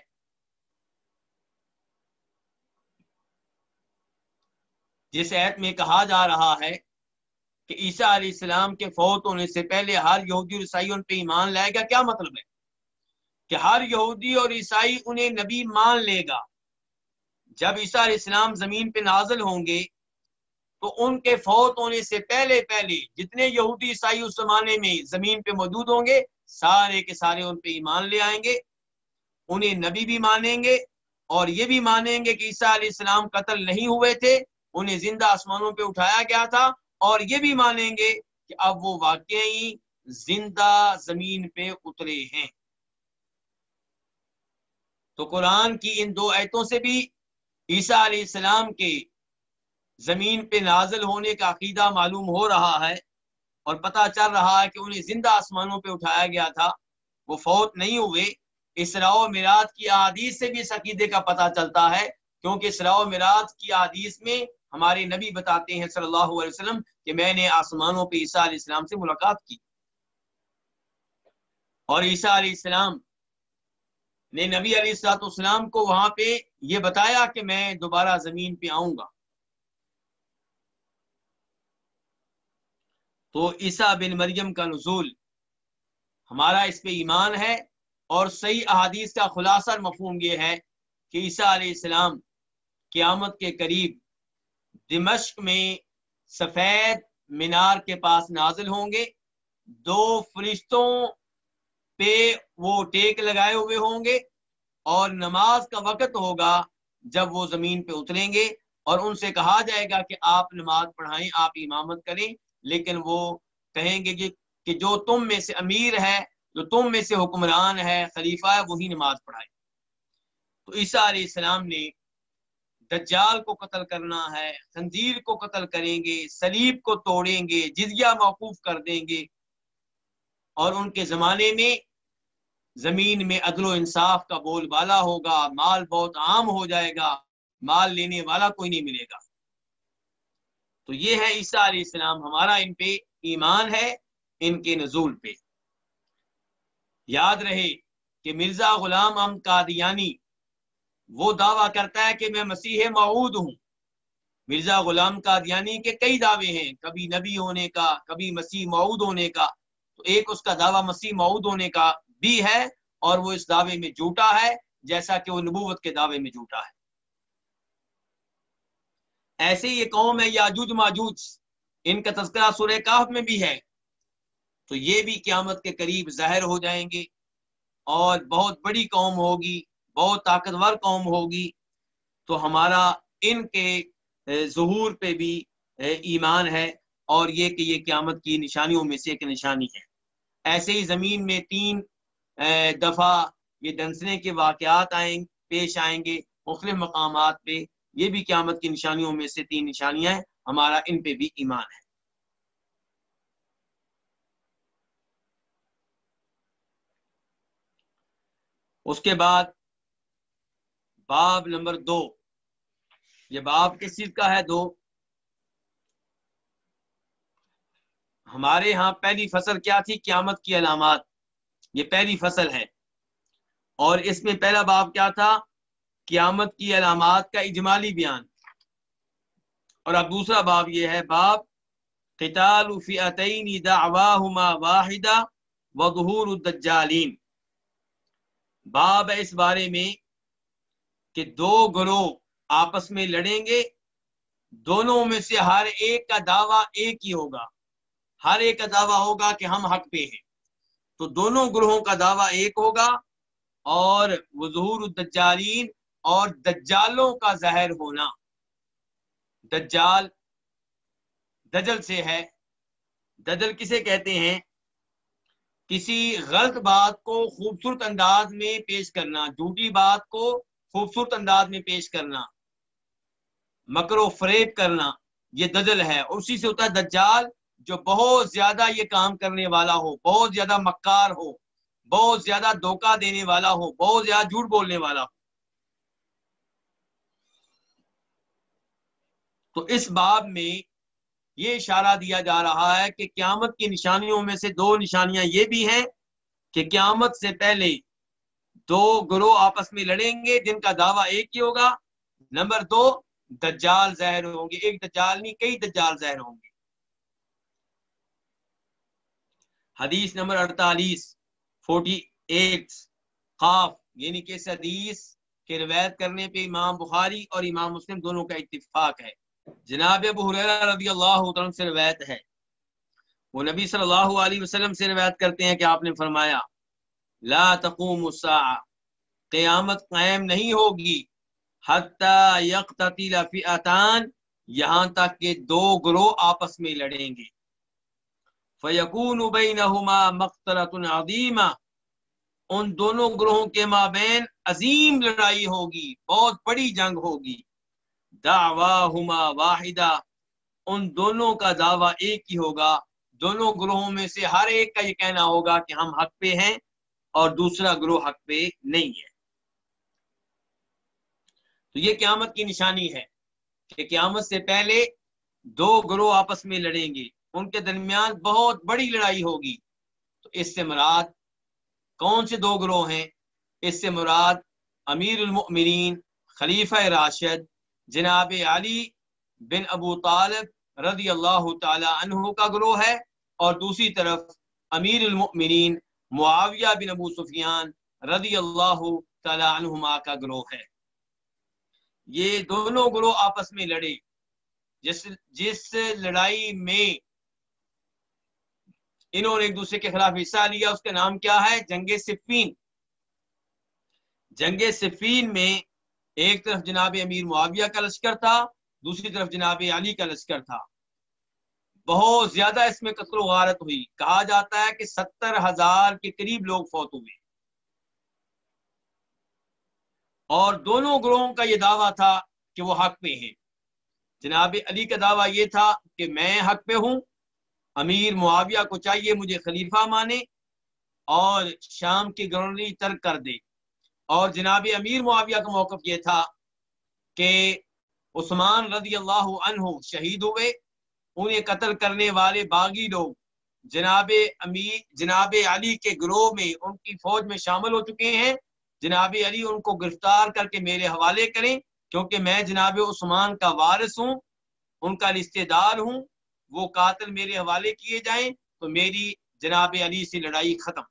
جس عید میں کہا جا رہا ہے کہ عیسیٰ علیہ السلام کے فوت ہونے سے پہلے ہر یہودی اور عیسائی ان پہ ایمان لائے گا؟ کیا مطلب ہے؟ کہ ہر یہودی اور عیسائی انہیں نبی مان لے گا۔ جب عیسیٰ علیہ السلام زمین پہ نازل ہوں گے، تو ان کے فوت ہونے سے پہلے پہلے جتنے یہودی، عیسائی اس زمانے میں زمین پہ موجود ہوں گے، سارے کے سارے ان پہ ایمان لے آئیں گے۔ انہیں نبی بھی مانیں گے اور یہ بھی مانیں گے کہ عیسیٰ علیہ السلام قتل نہیں ہوئے تھے۔ انہیں زندہ آسمانوں پہ اٹھایا گیا تھا۔ اور یہ بھی مانیں گے کہ اب وہ واقعی زندہ زمین پہ اترے ہیں۔ تو قرآن کی ان دو ایتوں سے بھی عیسیٰ علیہ السلام کے زمین پہ نازل ہونے کا عقیدہ معلوم ہو رہا ہے اور پتہ چل رہا ہے کہ انہیں زندہ آسمانوں پہ اٹھایا گیا تھا۔ وہ فوت نہیں ہوئے۔ اسراء و میراج کی حدیث سے بھی اس عقیدے کا پتہ چلتا ہے کیونکہ اسراء و میراج کی حدیث میں ہمارے نبی بتاتے ہیں صلی اللہ علیہ وسلم کہ میں نے آسمانوں پہ عیسیٰ علیہ السلام سے ملاقات کی۔ اور عیسیٰ علیہ السلام نے نبی علیہ السلاط اسلام کو وہاں پہ یہ بتایا کہ میں دوبارہ زمین پہ آؤں گا۔ تو عیسیٰ بن مریم کا نزول ہمارا اس پہ ایمان ہے اور صحیح احادیث کا خلاصہ مفہوم یہ ہے کہ عیسیٰ علیہ السلام قیامت کے قریب دمشق میں سفید مینار کے پاس نازل ہوں گے۔ دو فرشتوں پہ وہ ٹیک لگائے ہوئے ہوں گے اور نماز کا وقت ہوگا جب وہ زمین پہ اتریں گے اور ان سے کہا جائے گا کہ آپ نماز پڑھائیں، آپ امامت کریں۔ لیکن وہ کہیں گے کہ جو تم میں سے امیر ہے، جو تم میں سے حکمران ہے، خلیفہ ہے، وہی نماز پڑھائے۔ تو عیسیٰ علیہ السلام نے دجال کو قتل کرنا ہے، خنزیر کو قتل کریں گے سلیب کو توڑیں گے، جزیہ موقوف کر دیں گے۔ اور ان کے زمانے میں زمین میں عدل و انصاف کا بول بالا ہوگا، مال بہت عام ہو جائے گا، مال لینے والا کوئی نہیں ملے گا۔ تو یہ ہے عیسیٰ علیہ السلام، ہمارا ان پہ ایمان ہے، ان کے نزول پہ۔ یاد رہے کہ مرزا غلام ام قادیانی وہ دعویٰ کرتا ہے کہ میں مسیح معود ہوں۔ مرزا غلام قادیانی کے کئی دعوے ہیں، کبھی نبی ہونے کا، کبھی مسیح معود ہونے کا۔ تو ایک اس کا دعویٰ مسیح معود ہونے کا بھی ہے اور وہ اس دعوے میں جھوٹا ہے، جیسا کہ وہ نبوت کے دعوے میں جھوٹا ہے۔ ایسے یہ قوم ہے، یاجوج ماجوج، ان کا تذکرہ سورہ کاف میں بھی ہے۔ تو یہ بھی قیامت کے قریب ظاہر ہو جائیں گے اور بہت بڑی قوم ہوگی۔ بہت طاقتور قوم ہوگی، تو ہمارا ان کے ظہور پہ بھی ایمان ہے اور یہ کہ یہ قیامت کی نشانیوں میں سے ایک نشانی ہے۔ ایسے ہی زمین میں تین دفعہ یہ دنسنے کے واقعات آئیں، پیش آئیں گے مختلف مقامات پہ، یہ بھی قیامت کی نشانیوں میں سے تین نشانیاں ہیں، ہمارا ان پہ بھی ایمان ہے۔ اس کے بعد باب نمبر دو۔ یہ باب کس چیز کا ہے؟ دو۔ ہمارے ہاں پہلی فصل کیا تھی؟ قیامت کی علامات۔ یہ پہلی فصل ہے۔ اور اس میں پہلا باب کیا تھا؟ قیامت کی علامات کا اجمالی بیان۔ اور اب دوسرا باب یہ ہے، باب قتال فئتین دعواہما واحدہ وظہور الدجالین۔ باب ہے اس بارے میں کہ دو گروہ آپس میں لڑیں گے، دونوں میں سے ہر ایک کا دعویٰ ایک ہی ہوگا۔ ہر ایک کا دعویٰ ہوگا کہ ہم حق پہ ہیں۔ تو دونوں گروہوں کا دعویٰ ایک ہوگا اور وظہور الدجالین اور دجالوں کا زہر ہونا۔ دجال دجل سے ہے۔ دجل کسے کہتے ہیں؟ کسی غلط بات کو خوبصورت انداز میں پیش کرنا، جھوٹی بات کو خوبصورت انداز میں پیش کرنا، مکر و فریب کرنا، یہ دجل ہے۔ اسی سے ہوتا ہے دجال، جو بہت زیادہ یہ کام کرنے والا ہو، بہت زیادہ مکار ہو، بہت زیادہ دھوکہ دینے والا ہو، بہت زیادہ جھوٹ بولنے والا ہو۔ تو اس باب میں یہ اشارہ دیا جا رہا ہے کہ قیامت کی نشانیوں میں سے دو نشانیاں یہ بھی ہیں کہ قیامت سے پہلے دو گروہ آپس میں لڑیں گے، جن کا دعویٰ ایک ہی ہوگا۔ نمبر دو، دجال زہر ہوں گے۔ ایک دجال نہیں، کئی دجال زہر ہوں گے۔ حدیث نمبر اڑتالیس فورٹی ایٹ خاف یعنی کہ اس حدیث کے روایت کرنے پہ امام بخاری اور امام مسلم دونوں کا اتفاق ہے۔ جناب ابو رضی اللہ عنہ سے روایت ہے۔ وہ نبی صلی اللہ علیہ وسلم سے روایت کرتے ہیں کہ آپ نے فرمایا لا تقوم الساعة۔ قیامت قائم نہیں ہوگی۔ حتی یقتتل فئتان، یہاں تک کہ دو گروہ آپس میں لڑیں گے۔ فیقون بینہما مقتلۃ عظیمہ۔ ان دونوں گروہوں کے مابین عظیم لڑائی ہوگی، بہت بڑی جنگ ہوگی۔ دعواہما واحدہ۔ ان دونوں کا دعویٰ ایک ہی ہوگا۔ دونوں گروہوں میں سے ہر ایک کا یہ کہنا ہوگا کہ ہم حق پہ ہیں۔ اور دوسرا گروہ حق پہ نہیں ہے۔ تو یہ قیامت کی نشانی ہے کہ قیامت سے پہلے دو گروہ آپس میں لڑیں گے۔ ان کے درمیان بہت بڑی لڑائی ہوگی۔ تو اس سے مراد کون سے دو گروہ ہیں؟ اس سے مراد امیر المؤمنین خلیفہ راشد جناب علی بن ابو طالب رضی اللہ تعالی عنہ کا گروہ ہے۔ اور دوسری طرف امیر المؤمنین معاویہ بن ابو سفیان رضی اللہ تعالی عنہما کا گروہ ہے۔ یہ دونوں گروہ آپس میں لڑے۔ جس جس لڑائی میں انہوں نے ایک دوسرے کے خلاف حصہ لیا، اس کا نام کیا ہے؟ جنگ صفین۔ جنگ صفین میں ایک طرف جناب امیر معاویہ کا لشکر تھا، دوسری طرف جناب علی کا لشکر تھا۔ بہت زیادہ اس میں قتل و غارت ہوئی۔ کہا جاتا ہے کہ ستر ہزار کے قریب لوگ فوت ہوئے۔ اور دونوں گروہوں کا یہ دعویٰ تھا کہ وہ حق پہ ہیں۔ جناب علی کا دعویٰ یہ تھا کہ میں حق پہ ہوں، امیر معاویہ کو چاہیے مجھے خلیفہ مانے اور شام کی گورنری ترک کر دے۔ اور جناب امیر معاویہ کا موقف یہ تھا کہ عثمان رضی اللہ عنہ شہید ہوئے۔ انہیں قتل کرنے والے باغی لوگ۔ جناب امیر جناب علی کے گروہ میں ان کی فوج میں شامل ہو چکے ہیں۔ جناب علی، ان کو گرفتار کر کے میرے حوالے کریں، کیونکہ میں جناب عثمان کا وارث ہوں، ان کا رشتے دار ہوں۔ وہ قاتل میرے حوالے کیے جائیں تو میری جناب علی سے لڑائی ختم۔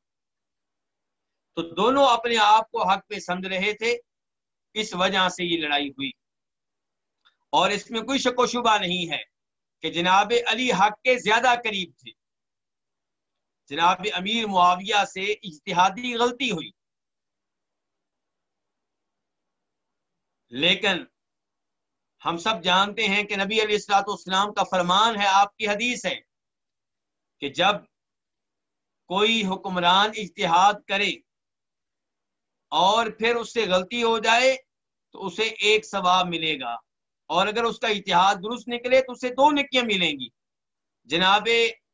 تو دونوں اپنے آپ کو حق پہ سمجھ رہے تھے۔ اس وجہ سے یہ لڑائی ہوئی۔ اور اس میں کوئی شک و شبہ نہیں ہے۔ کہ جناب علی حق کے زیادہ قریب تھے۔ جناب امیر معاویہ سے اجتہادی غلطی ہوئی۔ لیکن ہم سب جانتے ہیں کہ نبی علیہ السلاۃ والسلام کا فرمان ہے، آپ کی حدیث ہے کہ جب کوئی حکمران اجتہاد کرے اور پھر اس سے غلطی ہو جائے تو اسے ایک ثواب ملے گا۔ اور اگر اس کا اتحاد درست نکلے تو اسے دو نکیاں ملیں گی۔ جناب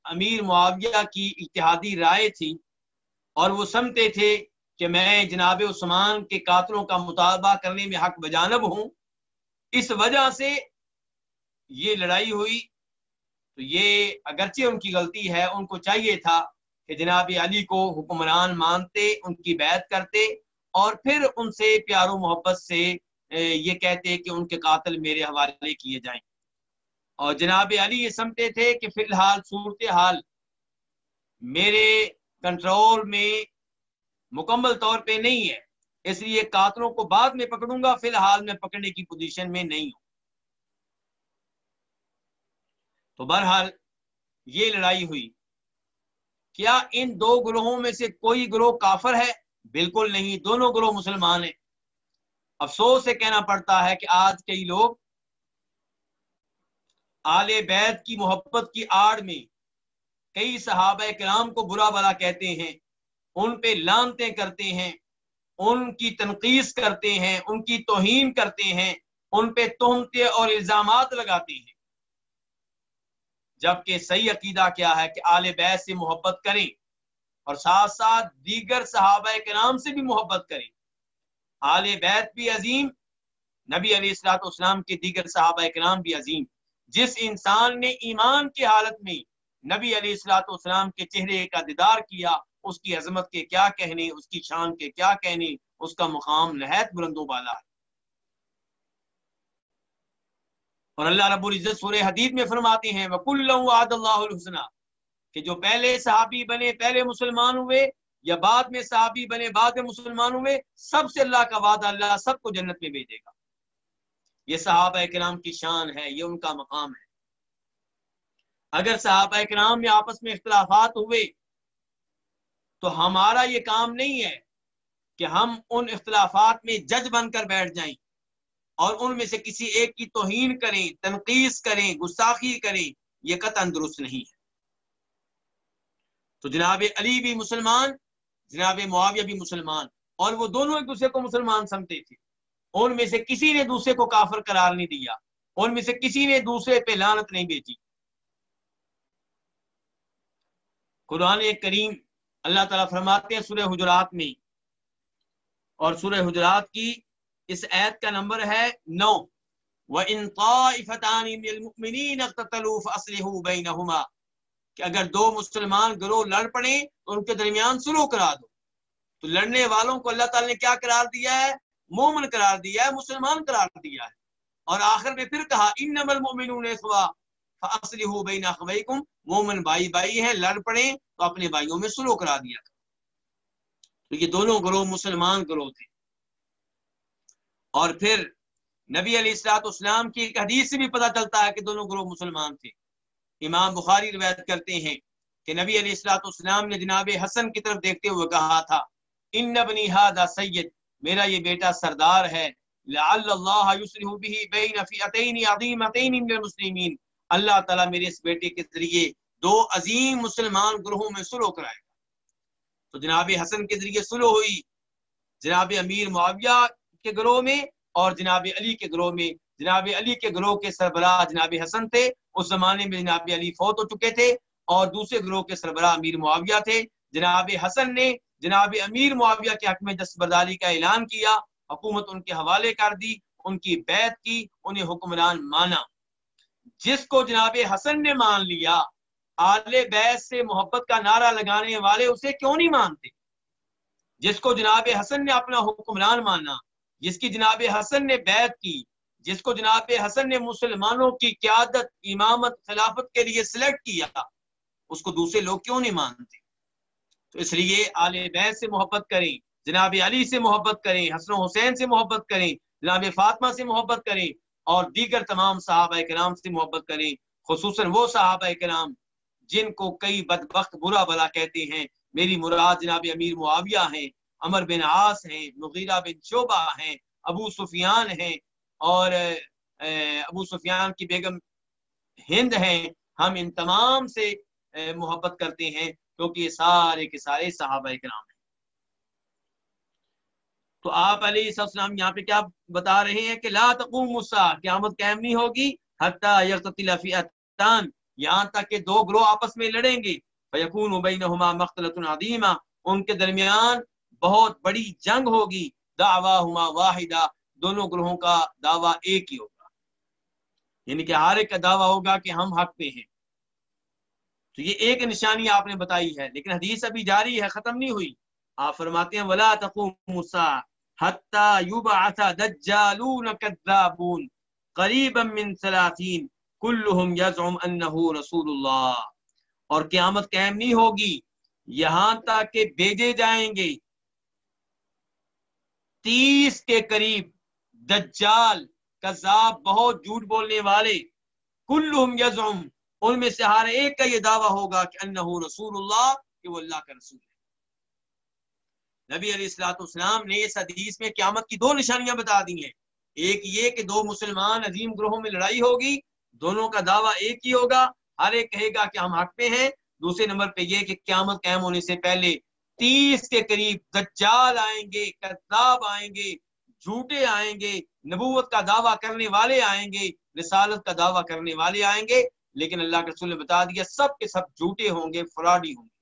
امیر معاویہ کی اتحادی رائے تھی اور وہ سمتے تھے کہ میں جناب عثمان کے قاتلوں کا مطالبہ کرنے میں حق بجانب ہوں۔ اس وجہ سے یہ لڑائی ہوئی۔ تو یہ اگرچہ ان کی غلطی ہے، ان کو چاہیے تھا کہ جناب علی کو حکمران مانتے، ان کی بیعت کرتے اور پھر ان سے پیار و محبت سے یہ کہتے کہ ان کے قاتل میرے حوالے کیے جائیں۔ اور جناب علی یہ سمجھتے تھے کہ فی الحال صورت حال میرے کنٹرول میں مکمل طور پہ نہیں ہے، اس لیے قاتلوں کو بعد میں پکڑوں گا، فی الحال میں پکڑنے کی پوزیشن میں نہیں ہوں۔ تو بہرحال یہ لڑائی ہوئی۔ کیا ان دو گروہوں میں سے کوئی گروہ کافر ہے؟ بالکل نہیں، دونوں گروہ مسلمان ہیں۔ افسوس سے کہنا پڑتا ہے کہ آج کئی لوگ آل بیت کی محبت کی آڑ میں کئی صحابہ کرام کو برا بلا کہتے ہیں، ان پہ لانتے کرتے ہیں، ان کی تنقید کرتے ہیں، ان کی توہین کرتے ہیں، ان پہ تہمتے اور الزامات لگاتے ہیں۔ جبکہ صحیح عقیدہ کیا ہے کہ آل بیت سے محبت کریں اور ساتھ ساتھ دیگر صحابہ کے نام سے بھی محبت کریں۔ آل بیت بھی عظیم، نبی علیہ السلاۃ اسلام کے دیگر صحابہ کے بھی عظیم۔ جس انسان نے ایمان کی حالت میں نبی علیہ السلاۃ اسلام کے چہرے کا دیدار کیا، اس کی عظمت کے کیا کہنے، اس کی شان کے کیا کہنے، اس کا مقام نہایت بلندوں والا ہے۔ اور اللہ رب العزت سورہ حدید میں فرماتے ہیں، وَقُلْ لَهُ عَدَ اللَّهُ الْحُسْنَى، کہ جو پہلے صحابی بنے، پہلے مسلمان ہوئے یا بعد میں صحابی بنے، بعد میں مسلمان ہوئے سب سے اللہ کا وعدہ اللہ سب کو جنت میں بھیجے گا۔ یہ صحابہ کرام کی شان ہے، یہ ان کا مقام ہے۔ اگر صحابہ کرام میں آپس میں اختلافات ہوئے، تو ہمارا یہ کام نہیں ہے کہ ہم ان اختلافات میں جج بن کر بیٹھ جائیں اور ان میں سے کسی ایک کی توہین کریں تنقید کریں، گستاخی کریں، یہ قطع درست نہیں ہے۔ تو جناب علی بھی مسلمان جناب معاویہ بھی مسلمان، اور وہ دونوں ایک دوسرے کو مسلمان سمجھتے تھے۔ ان میں سے کسی نے دوسرے کو کافر قرار نہیں دیا، ان میں سے کسی نے دوسرے پہ لانت نہیں بیچی۔ قرآن کریم اللہ تعالیٰ فرماتے ہیں سورہ حجرات میں، اور سورہ حجرات کی اس ایت کا نمبر ہے نو۔ وَإِن طَائِفَتَانِ مِنَ الْمُؤْمِنِينَ اقْتَتَلُوا فَأَصْلِحُوا بَيْنَهُمَا۔ کہ اگر دو مسلمان گروہ لڑ پڑیں تو ان کے درمیان سلو کرا دو۔ تو لڑنے والوں کو اللہ تعالی نے کیا قرار دیا ہے؟ مومن قرار دیا ہے، مسلمان قرار دیا ہے۔ اور آخر میں پھر کہا، انما المؤمنون اخوا فاصلحوا بین اخویکم۔ مومن بھائی بھائی ہیں، لڑ پڑیں تو اپنے بھائیوں میں سلو کرا دیا۔ تو یہ دونوں گروہ مسلمان گروہ تھے۔ اور پھر نبی علیہ السلاط اسلام کی ایک حدیث سے بھی پتہ چلتا ہے کہ دونوں گروہ مسلمان تھے۔ امام بخاری روایت کرتے ہیں کہ نبی علیہ السلاط اسلام نے جناب حسن کی طرف دیکھتے ہوئے کہا تھا، ان نبنی ہادا سید، میرا یہ بیٹا سردار ہے، لعل اللہ یسرح به بین فئتین عظیمتین من المسلمین۔ اللہ تعالی میرے اس بیٹے کے ذریعے دو عظیم مسلمان گروہوں میں سلو کرائے گا۔ تو جناب حسن کے ذریعے سلو ہوئی، جناب امیر معاویہ کے گروہ میں اور جناب علی کے گروہ میں۔ جناب علی کے گروہ کے سربراہ جناب حسن تھے۔ اس زمانے میں جناب علی فوت ہو چکے تھے اور دوسرے گروہ کے سربراہ امیر معاویہ تھے۔ جناب حسن نے جناب امیر معاویہ کے حق میں دستبرداری کا اعلان کیا۔ حکومت ان کے حوالے کر دی، ان کی بیعت کی، انہیں حکمران مانا۔ جس کو جناب حسن نے مان لیا، آل بیت سے محبت کا نعرہ لگانے والے اسے کیوں نہیں مانتے؟ جس کو جناب حسن نے اپنا حکمران مانا، جس کی جناب حسن نے بیعت کی جس کو جناب حسن نے مسلمانوں کی قیادت، امامت، خلافت کے لیے سلیکٹ کیا، اس کو دوسرے لوگ کیوں نہیں مانتے؟ تو اس لیے آل بیت سے محبت کریں، جناب علی سے محبت کریں، حسن و حسین سے محبت کریں، جناب فاطمہ سے محبت کریں، اور دیگر تمام صحابہ کرام سے محبت کریں، خصوصاً وہ صحابہ کرام جن کو کئی بدبخت، برا بلا کہتے ہیں۔ میری مراد جناب امیر معاویہ ہیں، عمر بن عاص ہیں، مغیرہ بن شعبہ ہیں، ابو سفیان ہیں اور ابو سفیان کی بیگم ہند ہیں۔ ہم ان تمام سے محبت کرتے ہیں کیونکہ یہ سارے کے سارے صحابہ کرام ہیں۔ تو آپ علیہ السلام یہاں پہ کیا بتا رہے ہیں کہ لا تقوم مسا قیامت قائم نہیں ہوگی۔ حتیٰ یہاں تک کہ دو گروہ آپس میں لڑیں گے۔ فیکون بینہما مختلط عظیمہ۔ ان کے درمیان بہت بڑی جنگ ہوگی۔ دعواہما واحدہ۔ دونوں گروہوں کا دعویٰ ایک ہی ہوگا۔ یعنی کہ ہر ایک کا دعویٰ ہوگا کہ ہم حق پہ ہیں۔ تو یہ ایک نشانی آپ نے بتائی ہے، لیکن حدیث ابھی جاری ہے، ختم نہیں ہوئی۔ آپ فرماتے ہیں، ولا تقوم موسا حتى يبعث دجالون كذابون قريبا من ثلاثين كلهم يزعم انه رسول اللہ اور قیامت قائم نہیں ہوگی، یہاں تک کہ بھیجے جائیں گے۔ تیس کے قریب دجال، کذاب، بہت جھوٹ بولنے والے، کلہم یزعم، ان میں سے ہر ایک کا یہ دعویٰ ہوگا کہ انہو رسول اللہ، کہ وہ اللہ کا رسول ہے۔ نبی علیہ السلاۃ والسلام نے اس حدیث میں قیامت کی دو نشانیاں بتا دی ہیں۔ ایک یہ کہ دو مسلمان عظیم گروہوں میں لڑائی ہوگی، دونوں کا دعویٰ ایک ہی ہوگا، ہر ایک کہے گا کہ ہم حق پہ ہیں۔ دوسرے نمبر پہ یہ کہ قیامت قائم ہونے سے پہلے تیس کے قریب دجال آئیں گے کتاب آئیں گے جھوٹے آئیں گے، نبوت کا دعویٰ کرنے والے آئیں گے، رسالت کا دعویٰ کرنے والے آئیں گے، لیکن اللہ کے رسول نے بتا دیا سب کے سب جھوٹے ہوں گے، فراڈی ہوں گے۔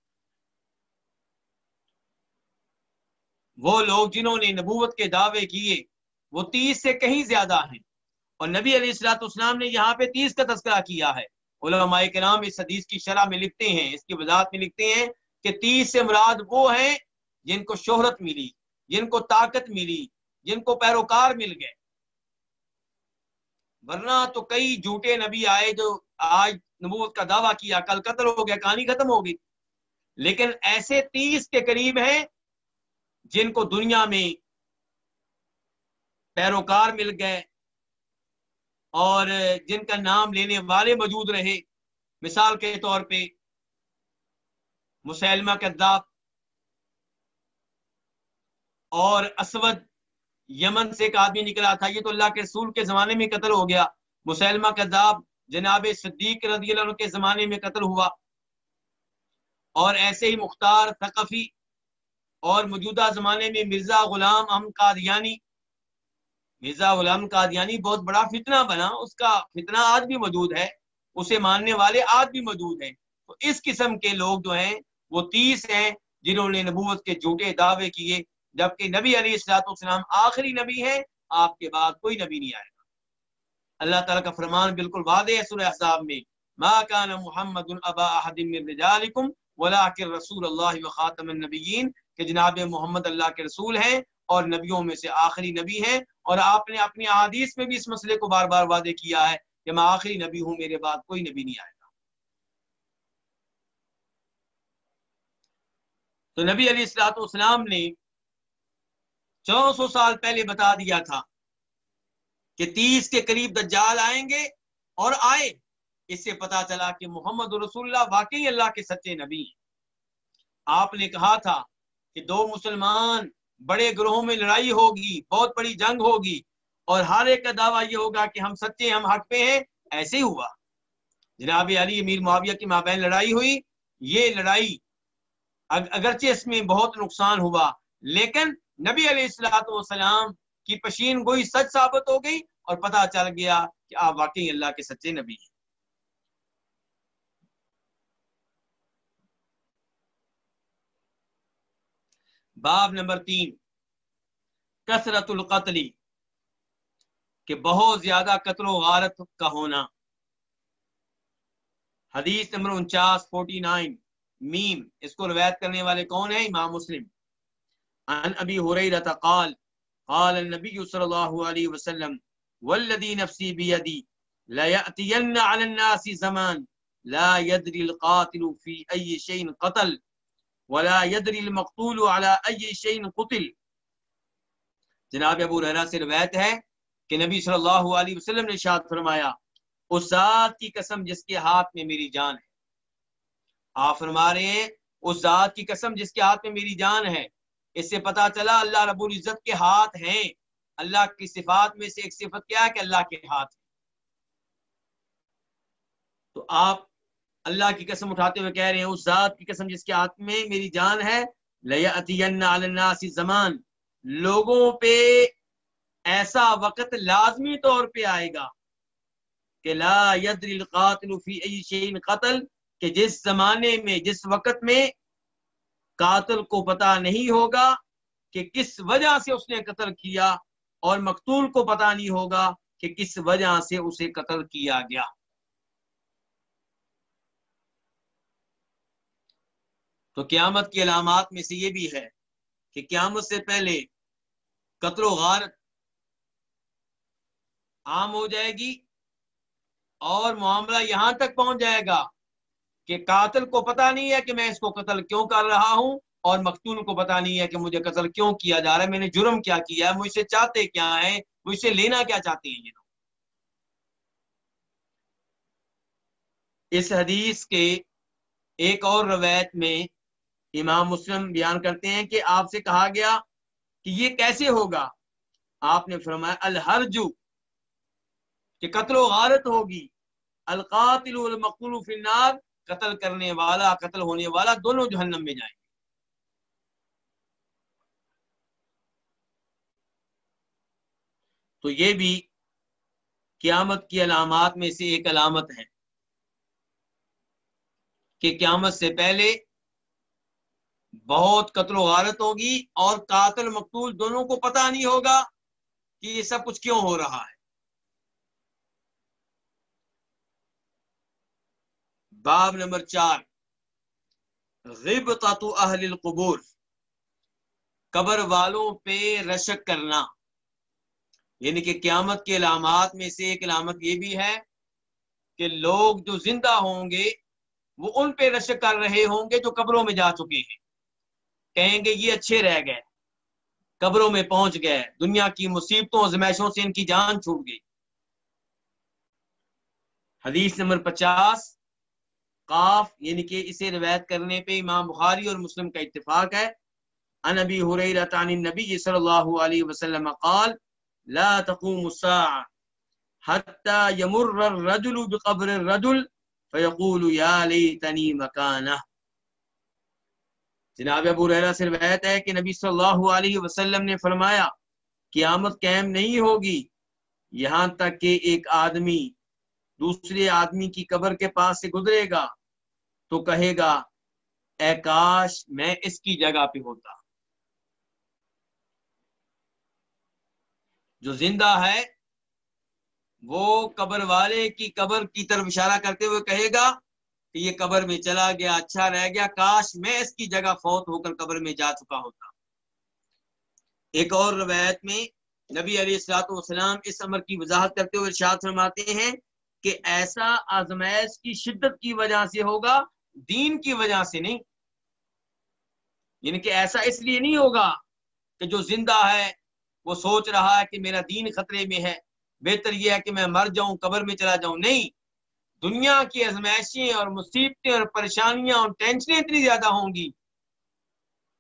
وہ لوگ جنہوں نے نبوت کے دعوے کیے، وہ تیس سے کہیں زیادہ ہیں۔ اور نبی علیہ السلاۃ اسلام نے یہاں پہ تیس کا تذکرہ کیا ہے۔ علماء کے نام اس حدیث کی شرح میں لکھتے ہیں، اس کی وضاحت میں لکھتے ہیں کہ تیس سے مراد وہ ہیں جن کو شہرت ملی، جن کو طاقت ملی جن کو پیروکار مل گئے۔ ورنہ تو کئی جھوٹے نبی آئے جو آج نبوت کا دعویٰ کیا، کل قتل ہو گیا، کہانی ختم ہو گئی۔ لیکن ایسے تیس کے قریب ہیں جن کو دنیا میں پیروکار مل گئے اور جن کا نام لینے والے موجود رہے۔ مثال کے طور پہ مسلمہ کداب اور اسود یمن سے ایک آدمی نکلا تھا، یہ تو اللہ کے رسول کے زمانے میں قتل ہو گیا۔ مسلمہ کداب جناب صدیق رضی اللہ عنہ کے زمانے میں قتل ہوا۔ اور ایسے ہی مختار ثقفی اور موجودہ زمانے میں مرزا غلام ام قادیانی۔ مرزا غلام قادیانی بہت بڑا فتنہ بنا، اس کا فتنہ آج بھی موجود ہے۔ اسے ماننے والے آج بھی موجود ہیں۔ تو اس قسم کے لوگ جو ہیں، وہ تیس ہیں جنہوں نے نبوت کے جھوٹے دعوے کیے۔ جبکہ نبی علیہ السلاط والسلام آخری نبی ہے آپ کے بعد کوئی نبی نہیں آئے گا۔ اللہ تعالیٰ کا فرمان بالکل واضح ہے سورہ احزاب میں۔ ما کان محمد ابا احد من رجالکم ولکن رسول اللہ و خاتم النبیین کہ جناب محمد اللہ کے رسول ہیں اور نبیوں میں سے آخری نبی ہیں۔ اور آپ نے اپنی احادیث میں بھی اس مسئلے کو بار بار واضح کیا ہے کہ میں آخری نبی ہوں، میرے بعد کوئی نبی نہیں آئے گا۔ تو نبی علیہ السلاۃ والسلام نے چودہ سو سال پہلے بتا دیا تھا کہ تیس کے قریب دجال آئیں گے اور آئے۔ اس سے پتا چلا کہ محمد رسول اللہ واقعی اللہ کے سچے نبی ہیں۔ آپ نے کہا تھا کہ دو مسلمان بڑے گروہوں میں لڑائی ہوگی، بہت بڑی جنگ ہوگی اور ہر ایک کا دعویٰ یہ ہوگا کہ ہم سچے، ہم حق پہ ہیں۔ ایسے ہی ہوا۔ جناب علی امیر معاویہ کی مابین لڑائی ہوئی۔ یہ لڑائی اگرچہ اس میں بہت نقصان ہوا، لیکن نبی علیہ السلاۃ والسلام کی پشین گوئی سچ ثابت ہو گئی اور پتہ چل گیا کہ آپ واقعی اللہ کے سچے نبی ہیں۔ باب نمبر تین، کثرت القتلی کہ بہت زیادہ قتل و غارت کا ہونا۔ حدیث نمبر انچاس، فورٹی نائن، میم، اس کو روایت کرنے والے کون ہیں؟ امام مسلم۔ عن ابی حریرہ قال قال النبی صلی اللہ علیہ وسلم، والذی نفسی بیدی، لا یأتین علی الناس زمان، لا يدري القاتل في أي شيء قتل، ولا يدري المقتول على أي شيء قتل۔ جناب ابو رحرہ سے روایت ہے کہ نبی صلی اللہ علیہ وسلم نے شاد فرمایا، اس ذات کی قسم جس کے ہاتھ میں میری جان ہے۔ آپ فرما رہے ہیں، اس ذات کی قسم جس کے ہاتھ میں میری جان ہے۔ اس سے پتا چلا اللہ رب العزت کے ہاتھ ہیں۔ اللہ کی صفات میں سے ایک صفت کیا ہے کہ اللہ کے ہاتھ تو آپ اللہ کی قسم اٹھاتے ہوئے کہہ رہے ہیں، اس ذات کی قسم جس کے ہاتھ میں میری جان ہے الناس زمان۔ لوگوں پہ ایسا وقت لازمی طور پہ آئے گا کہ لا القاتل في اي شيء قتل، کہ جس زمانے میں، جس وقت میں قاتل کو پتا نہیں ہوگا کہ کس وجہ سے اس نے قتل کیا اور مقتول کو پتا نہیں ہوگا کہ کس وجہ سے اسے قتل کیا گیا۔ تو قیامت کی علامات میں سے یہ بھی ہے کہ قیامت سے پہلے قتل و غارت عام ہو جائے گی اور معاملہ یہاں تک پہنچ جائے گا کہ قاتل کو پتا نہیں ہے کہ میں اس کو قتل کیوں کر رہا ہوں اور مقتول کو پتا نہیں ہے کہ مجھے قتل کیوں کیا جا رہا ہے، میں نے جرم کیا کیا ہے، مجھ سے چاہتے کیا ہیں، مجھ سے لینا کیا چاہتے ہیں یہ لوگ؟ اس حدیث کے ایک اور روایت میں امام مسلم بیان کرتے ہیں کہ آپ سے کہا گیا کہ یہ کیسے ہوگا؟ آپ نے فرمایا الحرجو کہ قتل و غارت ہوگی، القاتل المقتول فی النار قتل کرنے والا، قتل ہونے والا دونوں جہنم میں جائیں گے۔ تو یہ بھی قیامت کی علامات میں سے ایک علامت ہے کہ قیامت سے پہلے بہت قتل و غارت ہوگی اور قاتل مقتول دونوں کو پتہ نہیں ہوگا کہ یہ سب کچھ کیوں ہو رہا ہے۔ باب نمبر چار غبطت اہل القبور، قبر والوں پہ رشک کرنا۔ یعنی کہ قیامت کے علامات میں سے ایک علامت یہ بھی ہے کہ لوگ جو زندہ ہوں گے، وہ ان پہ رشک کر رہے ہوں گے جو قبروں میں جا چکے ہیں۔ کہیں گے یہ اچھے رہ گئے، قبروں میں پہنچ گئے، دنیا کی مصیبتوں، زمائشوں سے ان کی جان چھوٹ گئی۔ حدیث نمبر پچاس قاف یعنی کہ اسے روایت کرنے پہ امام بخاری اور مسلم کا اتفاق ہے۔ ان ابی حریرہ عن النبی صلی اللہ علیہ وسلم قال، لا تقوم الساعة حتى يمر الرجل بقبر الرجل فيقول، يا ليتني مكانه جناب ابو ہریرہ سے روایت ہے کہ نبی صلی اللہ علیہ وسلم نے فرمایا، قیامت قائم نہیں ہوگی، یہاں تک کہ ایک آدمی دوسرے آدمی کی قبر کے پاس سے گزرے گا۔ تو کہے گا، اے کاش میں اس کی جگہ پہ ہوتا۔ جو زندہ ہے، وہ قبر والے کی قبر کی طرف اشارہ کرتے ہوئے کہے گا کہ یہ قبر میں چلا گیا اچھا رہ گیا۔ کاش میں اس کی جگہ فوت ہو کر قبر میں جا چکا ہوتا۔ ایک اور روایت میں نبی علیہ السلاط والسلام اس عمر کی وضاحت کرتے ہوئے ارشاد فرماتے ہیں کہ ایسا آزمائش کی شدت کی وجہ سے ہوگا دین کی وجہ سے نہیں یعنی کہ ایسا اس لیے نہیں ہوگا کہ جو زندہ ہے وہ سوچ رہا ہے کہ میرا دین خطرے میں ہے، بہتر یہ ہے کہ میں مر جاؤں، قبر میں چلا جاؤں۔ نہیں، دنیا کی ازمائشیں اور مصیبتیں اور پریشانیاں اور ٹینشنیں اتنی زیادہ ہوں گی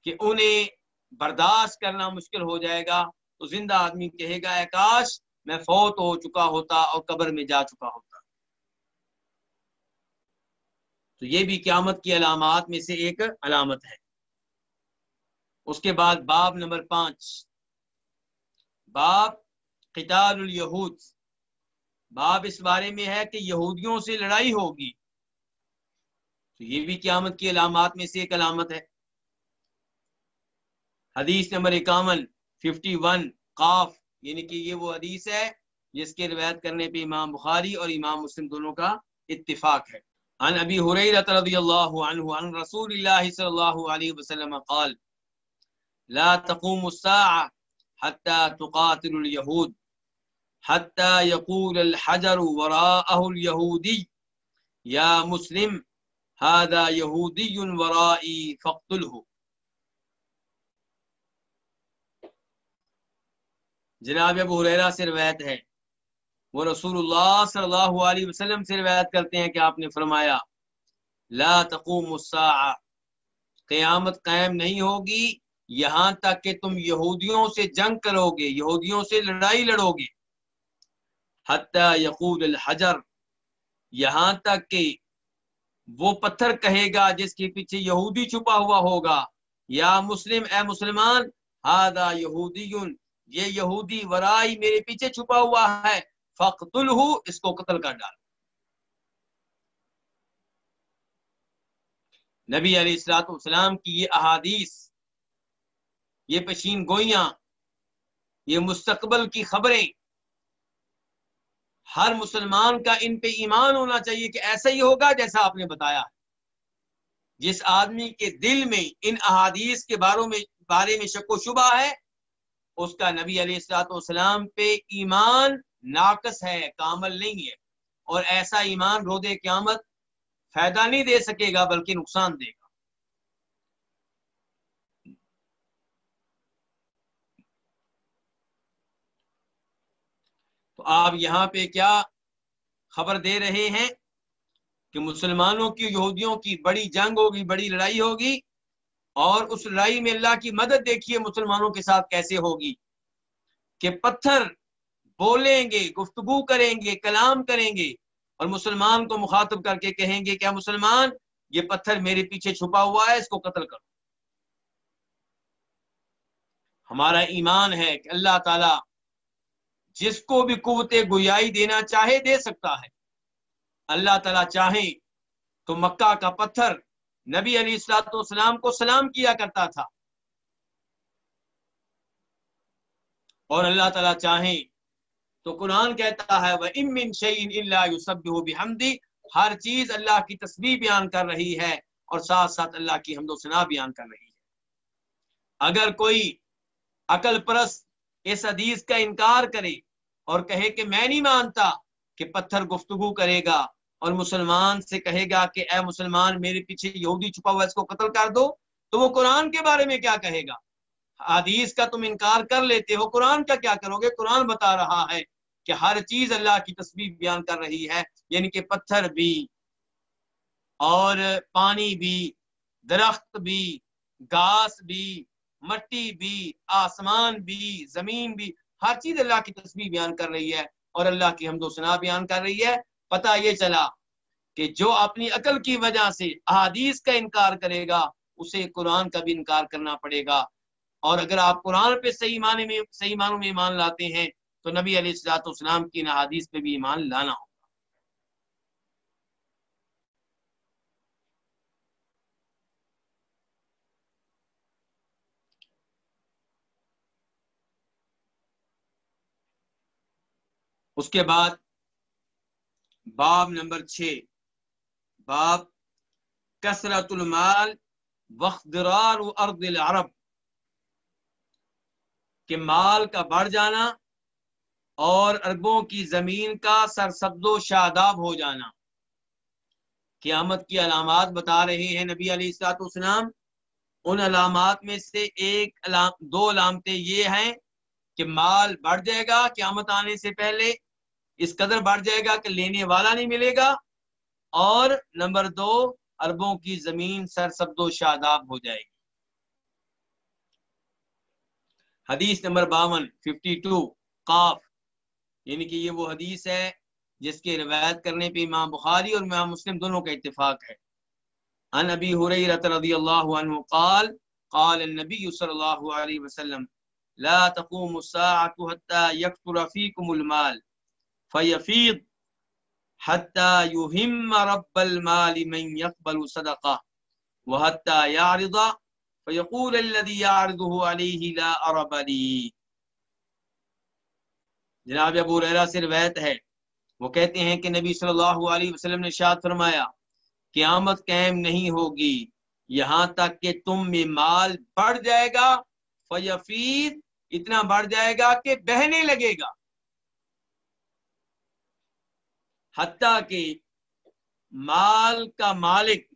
کہ انہیں برداشت کرنا مشکل ہو جائے گا۔ تو زندہ آدمی کہے گا، اے کاش میں فوت ہو چکا ہوتا اور قبر میں جا چکا ہوتا۔ تو یہ بھی قیامت کی علامات میں سے ایک علامت ہے۔ اس کے بعد باب نمبر پانچ۔ باب قتال الیہود۔ باب اس بارے میں ہے کہ یہودیوں سے لڑائی ہوگی۔ تو یہ بھی قیامت کی علامات میں سے ایک علامت ہے۔ حدیث نمبر اکاون، ففٹی ون، قاف یعنی کہ یہ وہ حدیث ہے جس کے روایت کرنے پہ امام بخاری اور امام مسلم دونوں کا اتفاق ہے۔ عن ابي هريره رضي الله عنه عن رسول الله صلى الله عليه وسلم قال، لا تقوم الساعه حتى تقاتل اليهود، حتى يقول الحجر وراءه اليهودي، يا مسلم، هذا يهودي ورائي، فاقتله. جناب ابو ہریرہ سے روایت ہے وہ رسول اللہ صلی اللہ علیہ وسلم سے روایت کرتے ہیں کہ آپ نے فرمایا، لا تقوم الساعة، قیامت قائم نہیں ہوگی، یہاں تک کہ تم یہودیوں سے جنگ کرو گے، یہودیوں سے لڑائی لڑو گے۔ حتی یقول الحجر، یہاں تک کہ وہ پتھر کہے گا جس کے پیچھے یہودی چھپا ہوا ہوگا۔ یا مسلم، اے مسلمان ہادا یہودی یہ یہودی ورائی میرے پیچھے چھپا ہوا ہے۔ فخل اس کو قتل کر ڈال۔ نبی علیہ السلاط والسلام کی یہ احادیث، یہ پشین گوئیاں، یہ مستقبل کی خبریں، ہر مسلمان کا ان پہ ایمان ہونا چاہیے کہ ایسا ہی ہوگا جیسا آپ نے بتایا۔ جس آدمی کے دل میں ان احادیث کے باروں میں، بارے میں شک و شبہ ہے، اس کا نبی علیہ السلاط والسلام پہ ایمان ناقص ہے کامل نہیں ہے اور ایسا ایمان رود قیامت فائدہ نہیں دے سکے گا، بلکہ نقصان دے گا۔ تو آپ یہاں پہ کیا خبر دے رہے ہیں؟ کہ مسلمانوں کی، یہودیوں کی بڑی جنگ ہوگی، بڑی لڑائی ہوگی، اور اس لڑائی میں اللہ کی مدد دیکھیے مسلمانوں کے ساتھ کیسے ہوگی۔ کہ پتھر بولیں گے، گفتگو کریں گے، کلام کریں گے اور مسلمان کو مخاطب کر کے کہیں گے کیا مسلمان، یہ پتھر میرے پیچھے چھپا ہوا ہے، اس کو قتل کرو۔ ہمارا ایمان ہے کہ اللہ تعالی جس کو بھی قوت گویائی دینا چاہے، دے سکتا ہے۔ اللہ تعالیٰ چاہے تو مکہ کا پتھر نبی علی السلاط والسلام کو سلام کیا کرتا تھا۔ اور اللہ تعالیٰ چاہیں تو قرآن کہتا ہے وہ امن شعین اللہ ہر چیز اللہ کی تصویر بیان کر رہی ہے اور ساتھ ساتھ اللہ کی حمد و سنا بیان کر رہی ہے۔ اگر کوئی عقل پرست اس حدیث کا انکار کرے اور کہے کہ میں نہیں مانتا کہ پتھر گفتگو کرے گا اور مسلمان سے کہے گا کہ اے مسلمان میرے پیچھے یہودی چھپا ہوا اس کو قتل کر دو، تو وہ قرآن کے بارے میں کیا کہے گا؟ حدیث کا تم انکار کر لیتے ہو، قرآن کا کیا کرو گے؟ قرآن بتا رہا ہے کہ ہر چیز اللہ کی تصویر بیان کر رہی ہے یعنی کہ پتھر بھی اور پانی بھی، درخت بھی، گاس بھی، مٹی بھی، آسمان بھی، زمین بھی، ہر چیز اللہ کی تصویر بیان کر رہی ہے اور اللہ کی حمد و سنا بیان کر رہی ہے۔ پتہ یہ چلا کہ جو اپنی عقل کی وجہ سے احادیث کا انکار کرے گا، اسے قرآن کا بھی انکار کرنا پڑے گا۔ اور اگر آپ قرآن پہ صحیح معنی میں صحیح معنوں میں ایمان لاتے ہیں، تو نبی علیہ السلاۃ والسلام کی حدیث پہ بھی ایمان لانا ہو اس کے بعد باب نمبر چھ۔ باب کثرت المال وخدرار ارد العرب۔ کہ مال کا بڑھ جانا اور اربوں کی زمین کا سرسبد و شاداب ہو جانا۔ قیامت کی علامات بتا رہے ہیں نبی علیہ السلاط اسلام ان علامات میں سے ایک علام، دو علامتیں یہ ہیں کہ مال بڑھ جائے گا قیامت آنے سے پہلے، اس قدر بڑھ جائے گا کہ لینے والا نہیں ملے گا۔ اور نمبر دو، اربوں کی زمین سرسبد و شاداب ہو جائے گی۔ حدیث نمبر باون ففٹی ٹو قاف یعنی کہ یہ وہ حدیث ہے جس کے روایت کرنے پہ امام بخاری اور امام مسلم دونوں کا اتفاق ہے۔ ان ابی حریرت رضی اللہ عنہ قال قال النبی صلی اللہ علیہ وسلم، لا تقوم الساعة حتى يكثر فيكم المال، فيفيض حتى يهم رب المال من يقبل صدقه وحتى يعرض فيقول الذي يعرضه عليه لا أرب لي۔ جناب ابو ریرا سے روایت ہے۔ وہ کہتے ہیں کہ نبی صلی اللہ علیہ وسلم نے شاد فرمایا، قیامت قائم نہیں ہوگی، یہاں تک کہ تم میں مال بڑھ جائے گا فیفید اتنا بڑھ جائے گا کہ بہنے لگے گا۔ حتیٰ کہ مال کا مالک،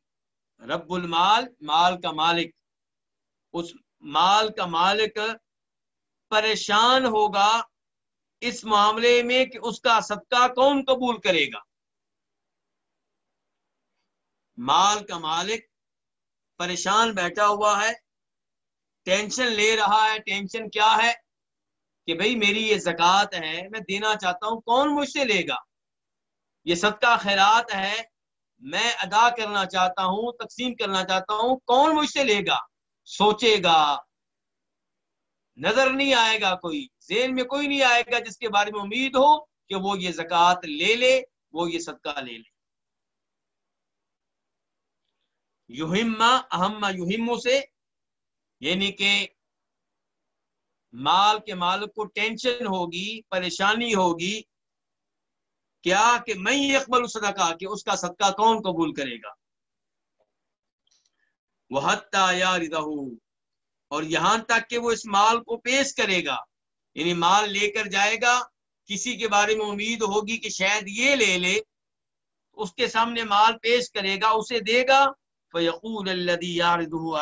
رب المال، مال کا مالک اس مال کا مالک پریشان ہوگا اس معاملے میں کہ اس کا صدقہ کون قبول کرے گا۔ مال کا مالک پریشان بیٹھا ہوا ہے، ٹینشن لے رہا ہے۔ ٹینشن کیا ہے؟ کہ بھئی میری یہ زکوٰۃ ہے، میں دینا چاہتا ہوں، کون مجھ سے لے گا؟ یہ صدقہ خیرات ہے، میں ادا کرنا چاہتا ہوں، تقسیم کرنا چاہتا ہوں، کون مجھ سے لے گا؟ سوچے گا، نظر نہیں آئے گا کوئی، ذہن میں کوئی نہیں آئے گا جس کے بارے میں امید ہو کہ وہ یہ زکوٰۃ لے لے، وہ یہ صدقہ لے لے۔ یوہما اہم یوہموں سے یعنی کہ مال کے مالک کو ٹینشن ہوگی، پریشانی ہوگی، کیا کہ میں اقبال صدقہ کہ اس کا صدقہ کون قبول کرے گا؟ وہ اور یہاں تک کہ وہ اس مال کو پیش کرے گا۔ یعنی مال لے کر جائے گا، کسی کے بارے میں امید ہوگی کہ شاید یہ لے لے، اس کے سامنے مال پیش کرے گا، اسے دے گا۔ فیقول الذي يعرضه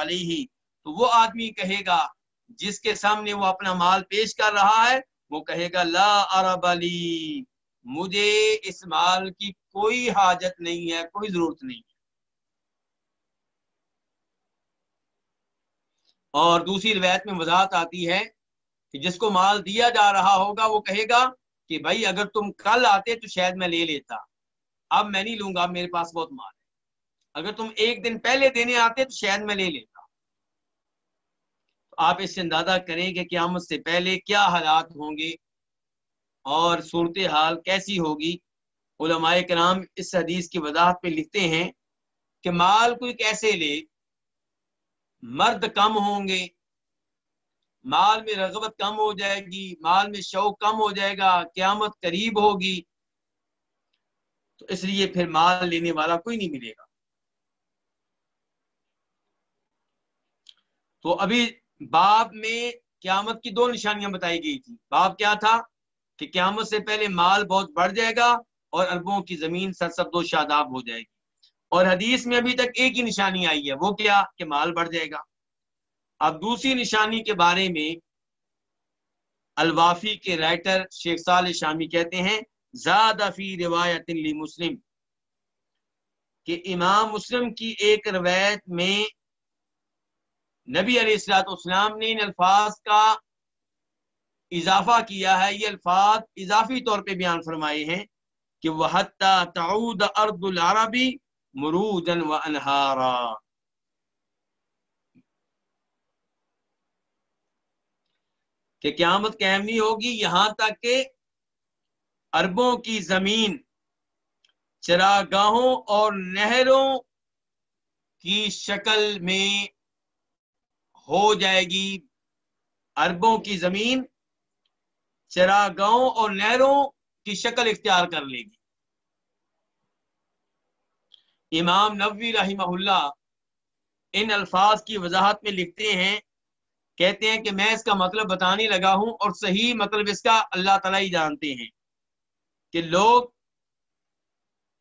تو وہ آدمی کہے گا، جس کے سامنے وہ اپنا مال پیش کر رہا ہے، وہ کہے گا، لا عرب علی مجھے اس مال کی کوئی حاجت نہیں ہے، کوئی ضرورت نہیں۔ اور دوسری روایت میں وضاحت آتی ہے کہ جس کو مال دیا جا رہا ہوگا، وہ کہے گا کہ بھائی، اگر تم کل آتے تو شاید میں لے لیتا۔ اب میں نہیں لوں گا میرے پاس بہت مال ہے۔ اگر تم ایک دن پہلے دینے آتے تو شاید میں لے لیتا۔ آپ اس سے اندازہ کریں کہ قیامت سے پہلے کیا حالات ہوں گے اور صورت حال کیسی ہوگی۔ علماء کرام اس حدیث کی وضاحت پہ لکھتے ہیں کہ مال کوئی کیسے لے مرد کم ہوں گے، مال میں رغبت کم ہو جائے گی، مال میں شوق کم ہو جائے گا، قیامت قریب ہوگی۔ تو اس لیے پھر مال لینے والا کوئی نہیں ملے گا۔ تو ابھی باب میں قیامت کی دو نشانیاں بتائی گئی تھی۔ باب کیا تھا؟ کہ قیامت سے پہلے مال بہت بڑھ جائے گا اور اربوں کی زمین سرسبد و شاداب ہو جائے گی۔ اور حدیث میں ابھی تک ایک ہی نشانی آئی ہے، وہ کیا؟ کہ مال بڑھ جائے گا۔ اب دوسری نشانی کے بارے میں الوافی کے رائٹر شیخ سال شامی کہتے ہیں زیادہ فی روایت مسلم کہ امام مسلم کی ایک روایت میں نبی علیہ السلاط اسلام نے ان الفاظ کا اضافہ کیا ہے۔ یہ الفاظ اضافی طور پہ بیان فرمائے ہیں کہ وہ تعود ارد العربی مروجن و انہارا کہ قیامت قائم ہوگی یہاں تک کہ اربوں کی زمین، چراگاہوں اور نہروں کی شکل میں ہو جائے گی۔ اربوں کی زمین چراگاہوں اور نہروں کی شکل اختیار کر لے گی۔ امام نبوی رحمہ اللہ ان الفاظ کی وضاحت میں لکھتے ہیں، کہتے ہیں کہ میں اس کا مطلب بتانے لگا ہوں اور صحیح مطلب اس کا اللہ تعالیٰ ہی جانتے ہیں کہ لوگ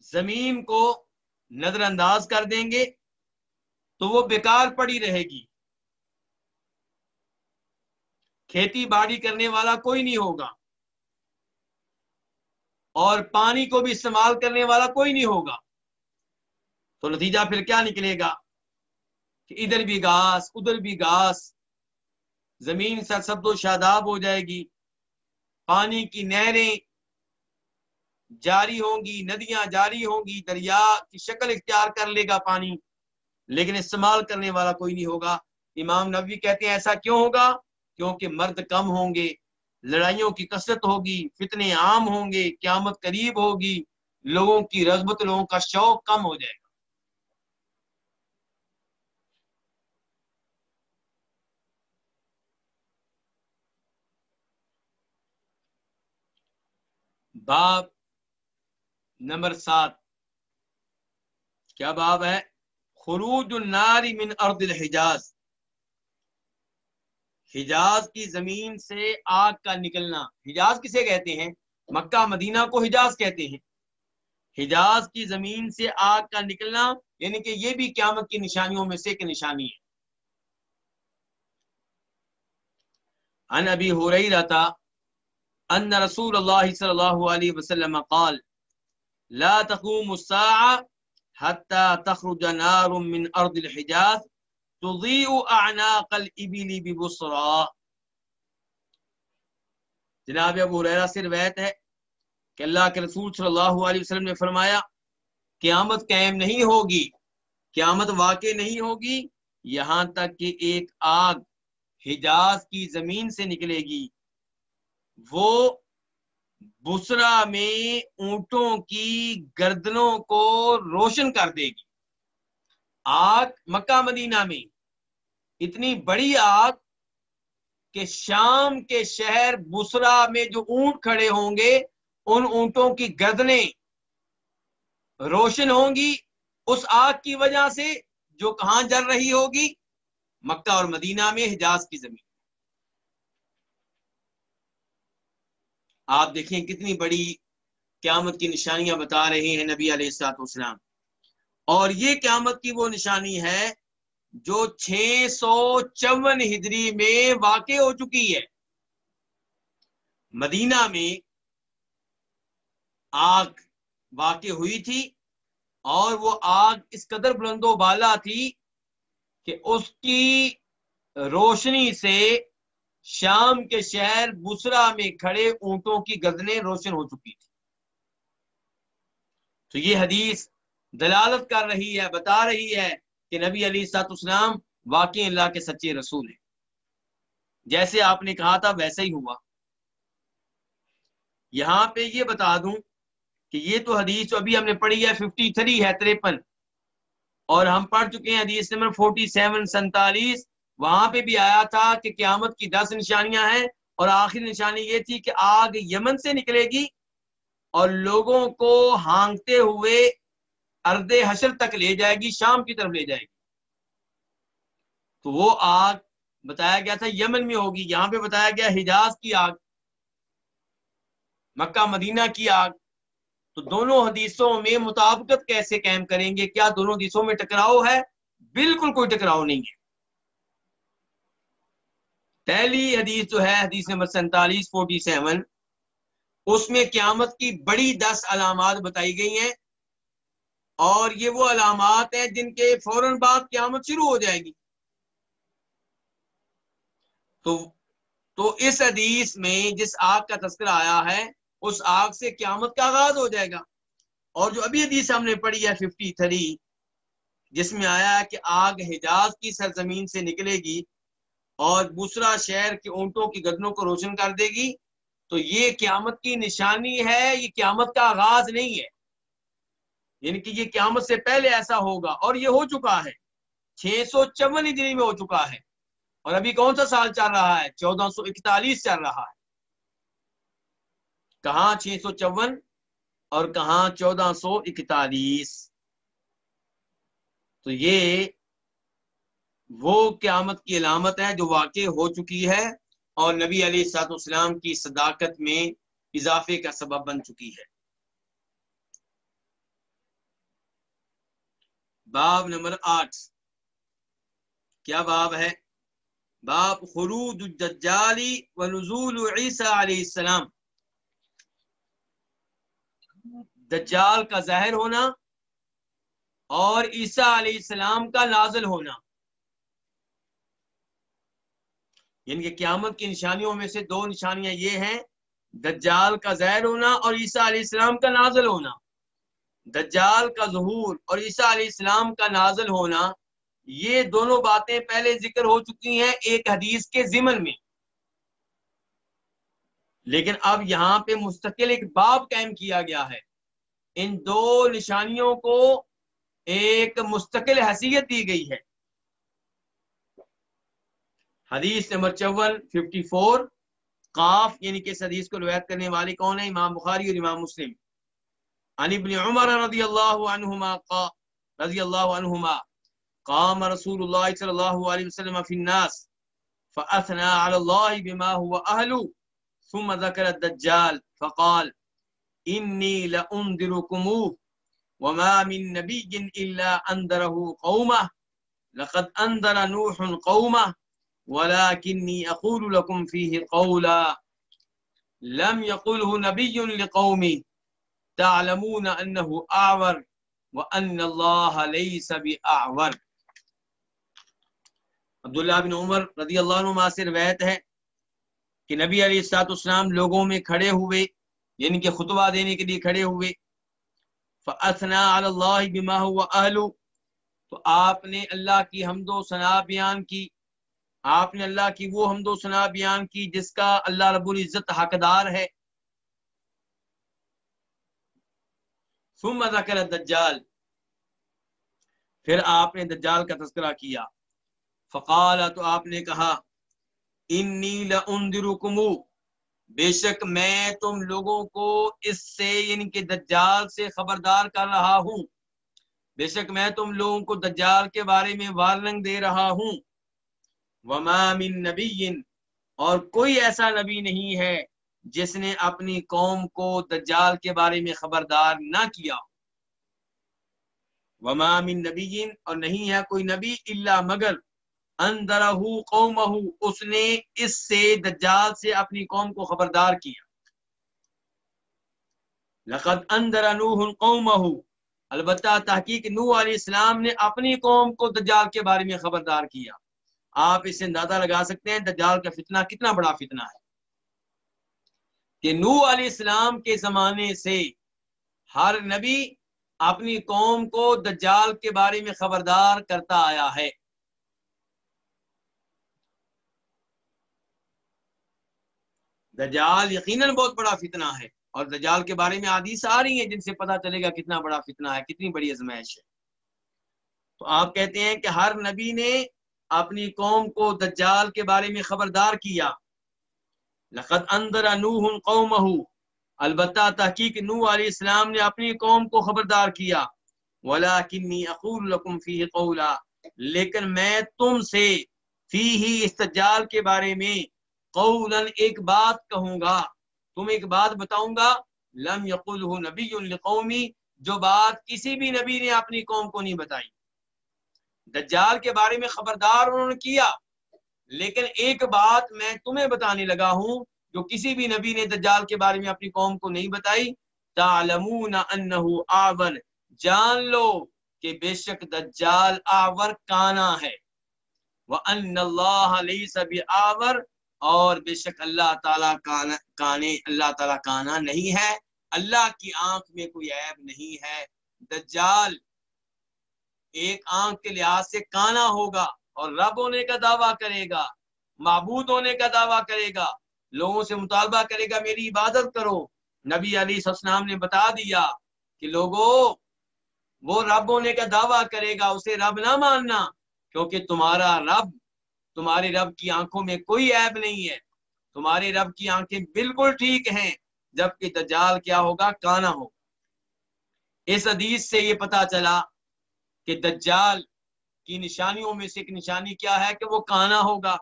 زمین کو نظر انداز کر دیں گے تو وہ بیکار پڑی رہے گی۔ کھیتی باڑی کرنے والا کوئی نہیں ہوگا اور پانی کو بھی استعمال کرنے والا کوئی نہیں ہوگا۔ تو نتیجہ پھر کیا نکلے گا؟ کہ ادھر بھی گھاس، ادھر بھی گھاس، زمین سر سبد و شاداب ہو جائے گی، پانی کی نہریں جاری ہوں گی، ندیاں جاری ہوں گی، دریا کی شکل اختیار کر لے گا پانی، لیکن استعمال کرنے والا کوئی نہیں ہوگا۔ امام نبی کہتے ہیں ایسا کیوں ہوگا؟ کیونکہ مرد کم ہوں گے، لڑائیوں کی کثرت ہوگی، فتنے عام ہوں گے، قیامت قریب ہوگی، لوگوں کی رغبت، لوگوں کا شوق کم ہو جائے گا۔ باب نمبر سات۔ کیا باب ہے؟ خروج النار من ارض الحجاز۔ حجاز کی زمین سے آگ کا نکلنا۔ حجاز کسے کہتے ہیں؟ مکہ، مدینہ کو حجاز کہتے ہیں۔ حجاز کی زمین سے آگ کا نکلنا یعنی کہ یہ بھی قیامت کی نشانیوں میں سے ایک نشانی ہے۔ ان ابی حریرہ ان رسول اللہ صلی اللہ علیہ وسلم قال، لا تقوم الساعة حتى تخرج نار من ارض الحجاز تضيء اعناق الابل ببصرا جناب ابو ہریرہ سے روایت ہے کہ اللہ کے رسول صلی اللہ علیہ وسلم نے فرمایا، قیامت قائم نہیں ہوگی، قیامت واقع نہیں ہوگی، یہاں تک کہ ایک آگ حجاز کی زمین سے نکلے گی وہ بسرا میں اونٹوں کی گردنوں کو روشن کر دے گی۔ آگ مکہ مدینہ میں۔ اتنی بڑی آگ کہ شام کے شہر بسرا میں جو اونٹ کھڑے ہوں گے، ان اونٹوں کی گردنیں روشن ہوں گی۔ اس آگ کی وجہ سے جو کہاں جل رہی ہوگی؟ مکہ اور مدینہ میں حجاز کی زمین۔ آپ دیکھیں کتنی بڑی قیامت کی نشانیاں بتا رہے ہیں نبی علیہ السلاط اسلام اور یہ قیامت کی وہ نشانی ہے جو چھ سو چون ہجری میں واقع ہو چکی ہے۔ مدینہ میں آگ واقع ہوئی تھی اور وہ آگ اس قدر بلند و بالا تھی کہ اس کی روشنی سے شام کے شہر بسرا میں کھڑے اونٹوں کی گردنیں روشن ہو چکی تھی تو یہ حدیث دلالت کر رہی ہے، بتا رہی ہے کہ نبی علی سات اسلام واقعی اللہ کے سچے رسول ہیں۔ جیسے آپ نے کہا تھا ویسا ہی ہوا۔ یہاں پہ یہ بتا دوں کہ یہ تو حدیث جو ابھی ہم نے پڑھی ہے، ففٹی تھری ہے تریپن۔ اور ہم پڑھ چکے ہیں حدیث نمبر فورٹی سیون سینتالیس وہاں پہ بھی آیا تھا کہ قیامت کی دس نشانیاں ہیں اور آخری نشانی یہ تھی کہ آگ یمن سے نکلے گی اور لوگوں کو ہانگتے ہوئے ارد حشر تک لے جائے گی، شام کی طرف لے جائے گی۔ تو وہ آگ بتایا گیا تھا، یمن میں ہوگی۔ یہاں پہ بتایا گیا حجاز کی آگ، مکہ، مدینہ کی آگ۔ تو دونوں حدیثوں میں مطابقت کیسے قائم کریں گے؟ کیا دونوں حدیثوں میں ٹکراؤ ہے؟ بالکل کوئی ٹکراؤ نہیں ہے۔ پہلی حدیث جو ہے، حدیث نمبر سینتالیس فورٹی سیون اس میں قیامت کی بڑی دس علامات بتائی گئی ہیں۔ اور یہ وہ علامات ہیں جن کے فوراً بعد قیامت شروع ہو جائے گی۔ تو تو اس حدیث میں جس آگ کا تذکرہ آیا ہے، اس آگ سے قیامت کا آغاز ہو جائے گا۔ اور جو ابھی حدیث ہم نے پڑھی ہے ففٹی تھری جس میں آیا کہ آگ حجاز کی سرزمین سے نکلے گی۔ اور دوسرا شہر کے اونٹوں کی گدنوں کو روشن کر دے گی۔ تو یہ قیامت کی نشانی ہے، یہ قیامت کا آغاز نہیں ہے۔ یعنی کہ یہ قیامت سے پہلے ایسا ہوگا اور یہ ہو چکا ہے۔ چھ سو چون ہجری میں ہو چکا ہے۔ اور ابھی کون سا سال چل رہا ہے؟ چودہ سو اکتالیس چل رہا ہے۔ کہاں چھ سو چون اور کہاں چودہ سو اکتالیس؟ تو یہ وہ قیامت کی علامت ہے جو واقع ہو چکی ہے اور نبی علی سات اسلام کی صداقت میں اضافے کا سبب بن چکی ہے۔ باب نمبر آٹھ۔ کیا باب ہے؟ باب خروج الدجالی و نزول عیسیٰ علیہ السلام۔ دجال کا ظاہر ہونا اور عیسیٰ علیہ السلام کا نازل ہونا۔ یعنی کہ قیامت کی نشانیوں میں سے دو نشانیاں یہ ہیں، دجال کا ظاہر ہونا اور عیسیٰ علیہ السلام کا نازل ہونا۔ دجال کا ظہور اور عیسیٰ علیہ السلام کا نازل ہونا، یہ دونوں باتیں پہلے ذکر ہو چکی ہیں ایک حدیث کے ضمن میں۔ لیکن اب یہاں پہ مستقل ایک باب قائم کیا گیا ہے۔ ان دو نشانیوں کو ایک مستقل حیثیت دی گئی ہے۔ حدیث نمبر چون ففٹی فور قاف یعنی کہ اس حدیث کو روایت کرنے والے کون ہیں؟ امام بخاری اور امام مسلم. عن ابن عمر رضی اللہ عنہما رضی اللہ عنہما، قام رسول اللہ صلی اللہ علیہ وسلم فی الناس فأثنى على الله بما هو أهل ثم ذكر الدجال، فقال إني لأنذركموه وما من نبي إلا أنذره قومه لقد أنذر نوح قومه ولكني أقول لكم فيه قولا. لم يقله نبي لقومي تعلمون أنه أعور وأن الله ليس بأعور. عبداللہ بن عمر رضی اللہ عنہ سے روایت ہے کہ نبی علیہ السلاط اسلام لوگوں میں کھڑے ہوئے یعنی کہ خطبہ دینے کے لیے کھڑے ہوئے، فَأَثْنَا عَلَى اللَّهِ بِمَا هُوَ أَهْلُ، تو آپ نے اللہ کی حمد و ثنا بیان کی آپ نے اللہ کی وہ حمد و سنا بیان کی جس کا اللہ رب العزت حقدار ہے۔ ثم ذکر الدجال۔ پھر آپ نے دجال کا تذکرہ کیا۔ فقال، تو آپ نے کہا، انی لانذرکم بے شک میں تم لوگوں کو اس سے یعنی کہ دجال سے خبردار کر رہا ہوں۔ بے شک میں تم لوگوں کو دجال کے بارے میں وارننگ دے رہا ہوں۔ وما من نبی اور کوئی ایسا نبی نہیں ہے جس نے اپنی قوم کو دجال کے بارے میں خبردار نہ کیا وما من نبی اور نہیں ہے کوئی نبی اللہ مگر اندرہ قومہ اس نے اس سے دجال سے اپنی قوم کو خبردار کیا۔ لقد اندر نوح قومہ البتہ تحقیق نوح علیہ السلام نے اپنی قوم کو دجال کے بارے میں خبردار کیا۔ آپ اسے اندازہ لگا سکتے ہیں دجال کا فتنہ کتنا بڑا فتنہ ہے کہ نو علیہ السلام کے زمانے سے ہر نبی اپنی قوم کو دجال کے بارے میں خبردار کرتا آیا ہے۔ دجال یقیناً بہت بڑا فتنہ ہے اور دجال کے بارے میں عادیث آ رہی ہیں جن سے پتا چلے گا کتنا بڑا فتنہ ہے، کتنی بڑی ازمائش ہے۔ تو آپ کہتے ہیں کہ ہر نبی نے اپنی قوم کو دجال کے بارے میں خبردار کیا۔ لقد اندر نوح قومہ۔ البتہ تحقیق نوح علیہ السلام نے اپنی قوم کو خبردار کیا۔ ولیکنی اقول لکم فیہ قولا۔ لیکن میں تم سے فیہی استجال کے بارے میں قولا ایک بات کہوں گا۔ تم ایک بات بتاؤں گا۔ لم یقلہ نبی لقومی جو بات کسی بھی نبی نے اپنی قوم کو نہیں بتائی۔ دجال کے بارے میں خبردار انہوں نے کیا۔ لیکن ایک بات میں تمہیں بتانے لگا ہوں، جو کسی بھی نبی نے دجال کے بارے میں اپنی قوم کو نہیں بتائی، تعلمون انہو آور جان لو کہ بے شک دجال آور کانا ہے۔ وَأَنَّ اللَّهَ لَيْسَ بِآور۔ اور بے شک اللہ تعالیٰ کانے اللہ تعالیٰ کانا نہیں ہے۔ اللہ کی آنکھ میں کوئی عیب نہیں ہے۔ دجال ایک آنکھ کے لحاظ سے کانا ہوگا اور رب ہونے کا دعویٰ کرے گا، معبود ہونے کا دعویٰ کرے گا، لوگوں سے مطالبہ کرے گا، میری عبادت کرو۔ نبی علی السلام نے بتا دیا کہ لوگوں وہ رب ہونے کا دعویٰ کرے گا، اسے رب نہ ماننا، کیونکہ تمہارا رب، تمہارے رب کی آنکھوں میں کوئی عیب نہیں ہے۔ تمہارے رب کی آنکھیں بالکل ٹھیک ہیں، جبکہ دجال کیا ہوگا، کانا ہو اس حدیث سے یہ پتا چلا کہ دجال کی نشانیوں میں سے ایک نشانی کیا ہے کہ وہ کانا ہوگا۔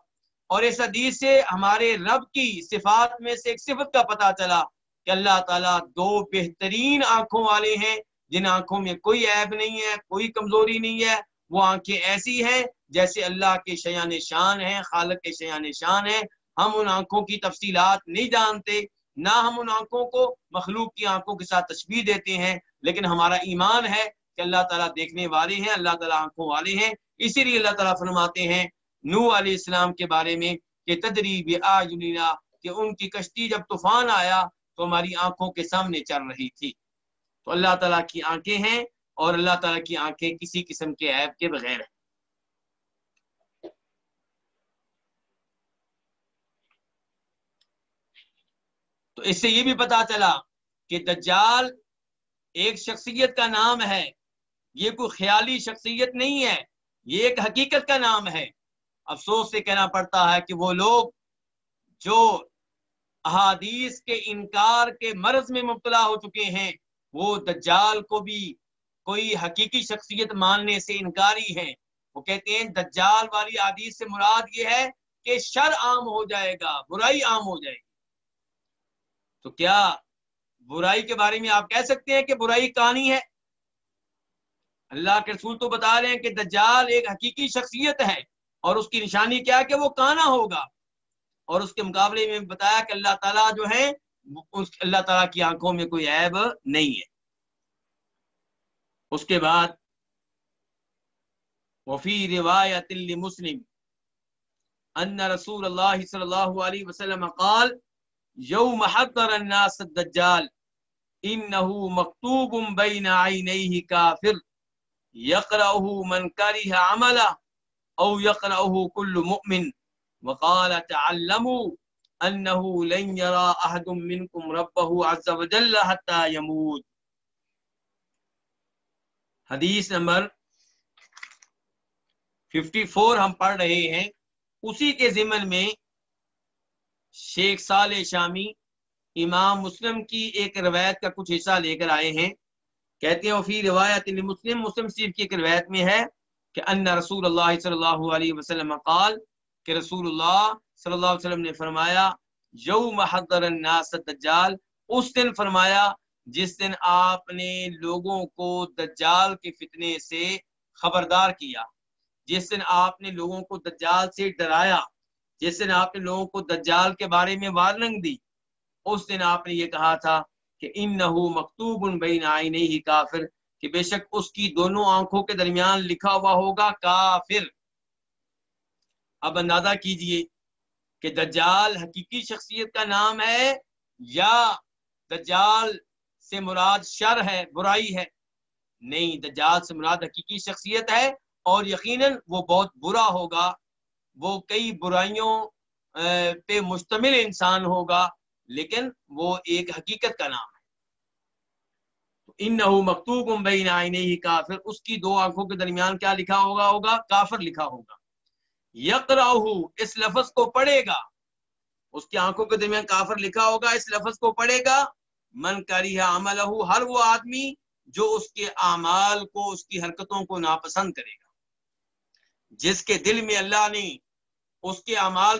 اور اس حدیث سے ہمارے رب کی صفات میں سے ایک صفت کا پتا چلا کہ اللہ تعالیٰ دو بہترین آنکھوں والے ہیں۔ جن آنکھوں میں کوئی عیب نہیں ہے، کوئی کمزوری نہیں ہے، وہ آنکھیں ایسی ہیں جیسے اللہ کے شیان شان ہیں، خالق کے شیان شان ہیں۔ ہم ان آنکھوں کی تفصیلات نہیں جانتے، نہ ہم ان آنکھوں کو مخلوق کی آنکھوں کے ساتھ تشبیح دیتے ہیں، لیکن ہمارا ایمان ہے کہ اللہ تعالیٰ دیکھنے والے ہیں، اللہ تعالیٰ آنکھوں والے ہیں۔ اسی لیے اللہ تعالیٰ فرماتے ہیں نو علیہ السلام کے بارے میں کہ تدریب آجنا کہ ان کی کشتی جب طوفان آیا تو ہماری آنکھوں کے سامنے چل رہی تھی۔ تو اللہ تعالیٰ کی آنکھیں ہیں اور اللہ تعالیٰ کی آنکھیں کسی قسم کے عیب کے بغیر ہیں۔ تو اس سے یہ بھی پتا چلا کہ دجال ایک شخصیت کا نام ہے۔ یہ کوئی خیالی شخصیت نہیں ہے، یہ ایک حقیقت کا نام ہے۔ افسوس سے کہنا پڑتا ہے کہ وہ لوگ جو احادیث کے انکار کے مرض میں مبتلا ہو چکے ہیں، وہ دجال کو بھی کوئی حقیقی شخصیت ماننے سے انکاری ہے۔ وہ کہتے ہیں، دجال والی حدیث سے مراد یہ ہے کہ شر عام ہو جائے گا، برائی عام ہو جائے گی۔ تو کیا برائی کے بارے میں آپ کہہ سکتے ہیں کہ برائی کہانی ہے؟ اللہ کے رسول تو بتا رہے ہیں کہ دجال ایک حقیقی شخصیت ہے اور اس کی نشانی کیا ہے کہ وہ کانا ہوگا اور اس کے مقابلے میں بتایا کہ اللہ تعالیٰ جو ہے اللہ تعالیٰ کی آنکھوں میں کوئی عیب نہیں ہے۔ اس کے بعد، وفی روایت مسلم ان رسول اللہ صلی اللہ علیہ وسلم قال، یوم حضر الناس الدجال، انہو مکتوب بین عینیہ کافر۔ یقرأه من کریہ عملہ او یقرأه کل مؤمن. وقال تعلموا انه لن يرى احد منكم ربه عز وجل حتى يموت. حدیث نمبر 54 ہم پڑھ رہے ہیں. اسی کے ضمن میں شیخ صالح شامی امام مسلم کی ایک روایت کا کچھ حصہ لے کر آئے ہیں. کہتے ہیں فی روایت مسلم مسلم صرف کی ایک روایت میں ہے کہ ان رسول اللہ صلی اللہ علیہ وسلم قال کہ رسول اللہ صلی اللہ علیہ وسلم نے فرمایا، یوم حضر الناس دجال اس دن فرمایا، جس دن آپ نے لوگوں کو دجال کے فتنے سے خبردار کیا، جس دن آپ نے لوگوں کو دجال سے ڈرایا، جس دن آپ نے لوگوں کو دجال کے بارے میں وارننگ دی، اس دن آپ نے یہ کہا تھا کہ انہو مکتوب ان بین عینیہ کافر، کہ بے شک اس کی دونوں آنکھوں کے درمیان لکھا ہوا ہوگا کافر۔ اب اندازہ کیجیے کہ دجال حقیقی شخصیت کا نام ہے یا دجال سے مراد شر ہے، برائی ہے؟ نہیں، دجال سے مراد حقیقی شخصیت ہے اور یقیناً وہ بہت برا ہوگا۔ وہ کئی برائیوں پہ مشتمل انسان ہوگا۔ لیکن وہ ایک حقیقت کا نام ہے۔ انہو مکتوب بین عینیہ کافر، اس کی دو آنکھوں کے درمیان کیا لکھا ہوگا ہوگا؟ کافر لکھا ہوگا۔ یقرأہ اس لفظ کو پڑھے گا۔ اس کی آنکھوں کے درمیان کافر لکھا ہوگا، اس لفظ کو پڑھے گا۔ من کریہ عملہ ہر وہ آدمی جو اس کے اعمال کو، اس کی حرکتوں کو ناپسند کرے گا۔ جس کے دل میں اللہ نے اس کے اعمال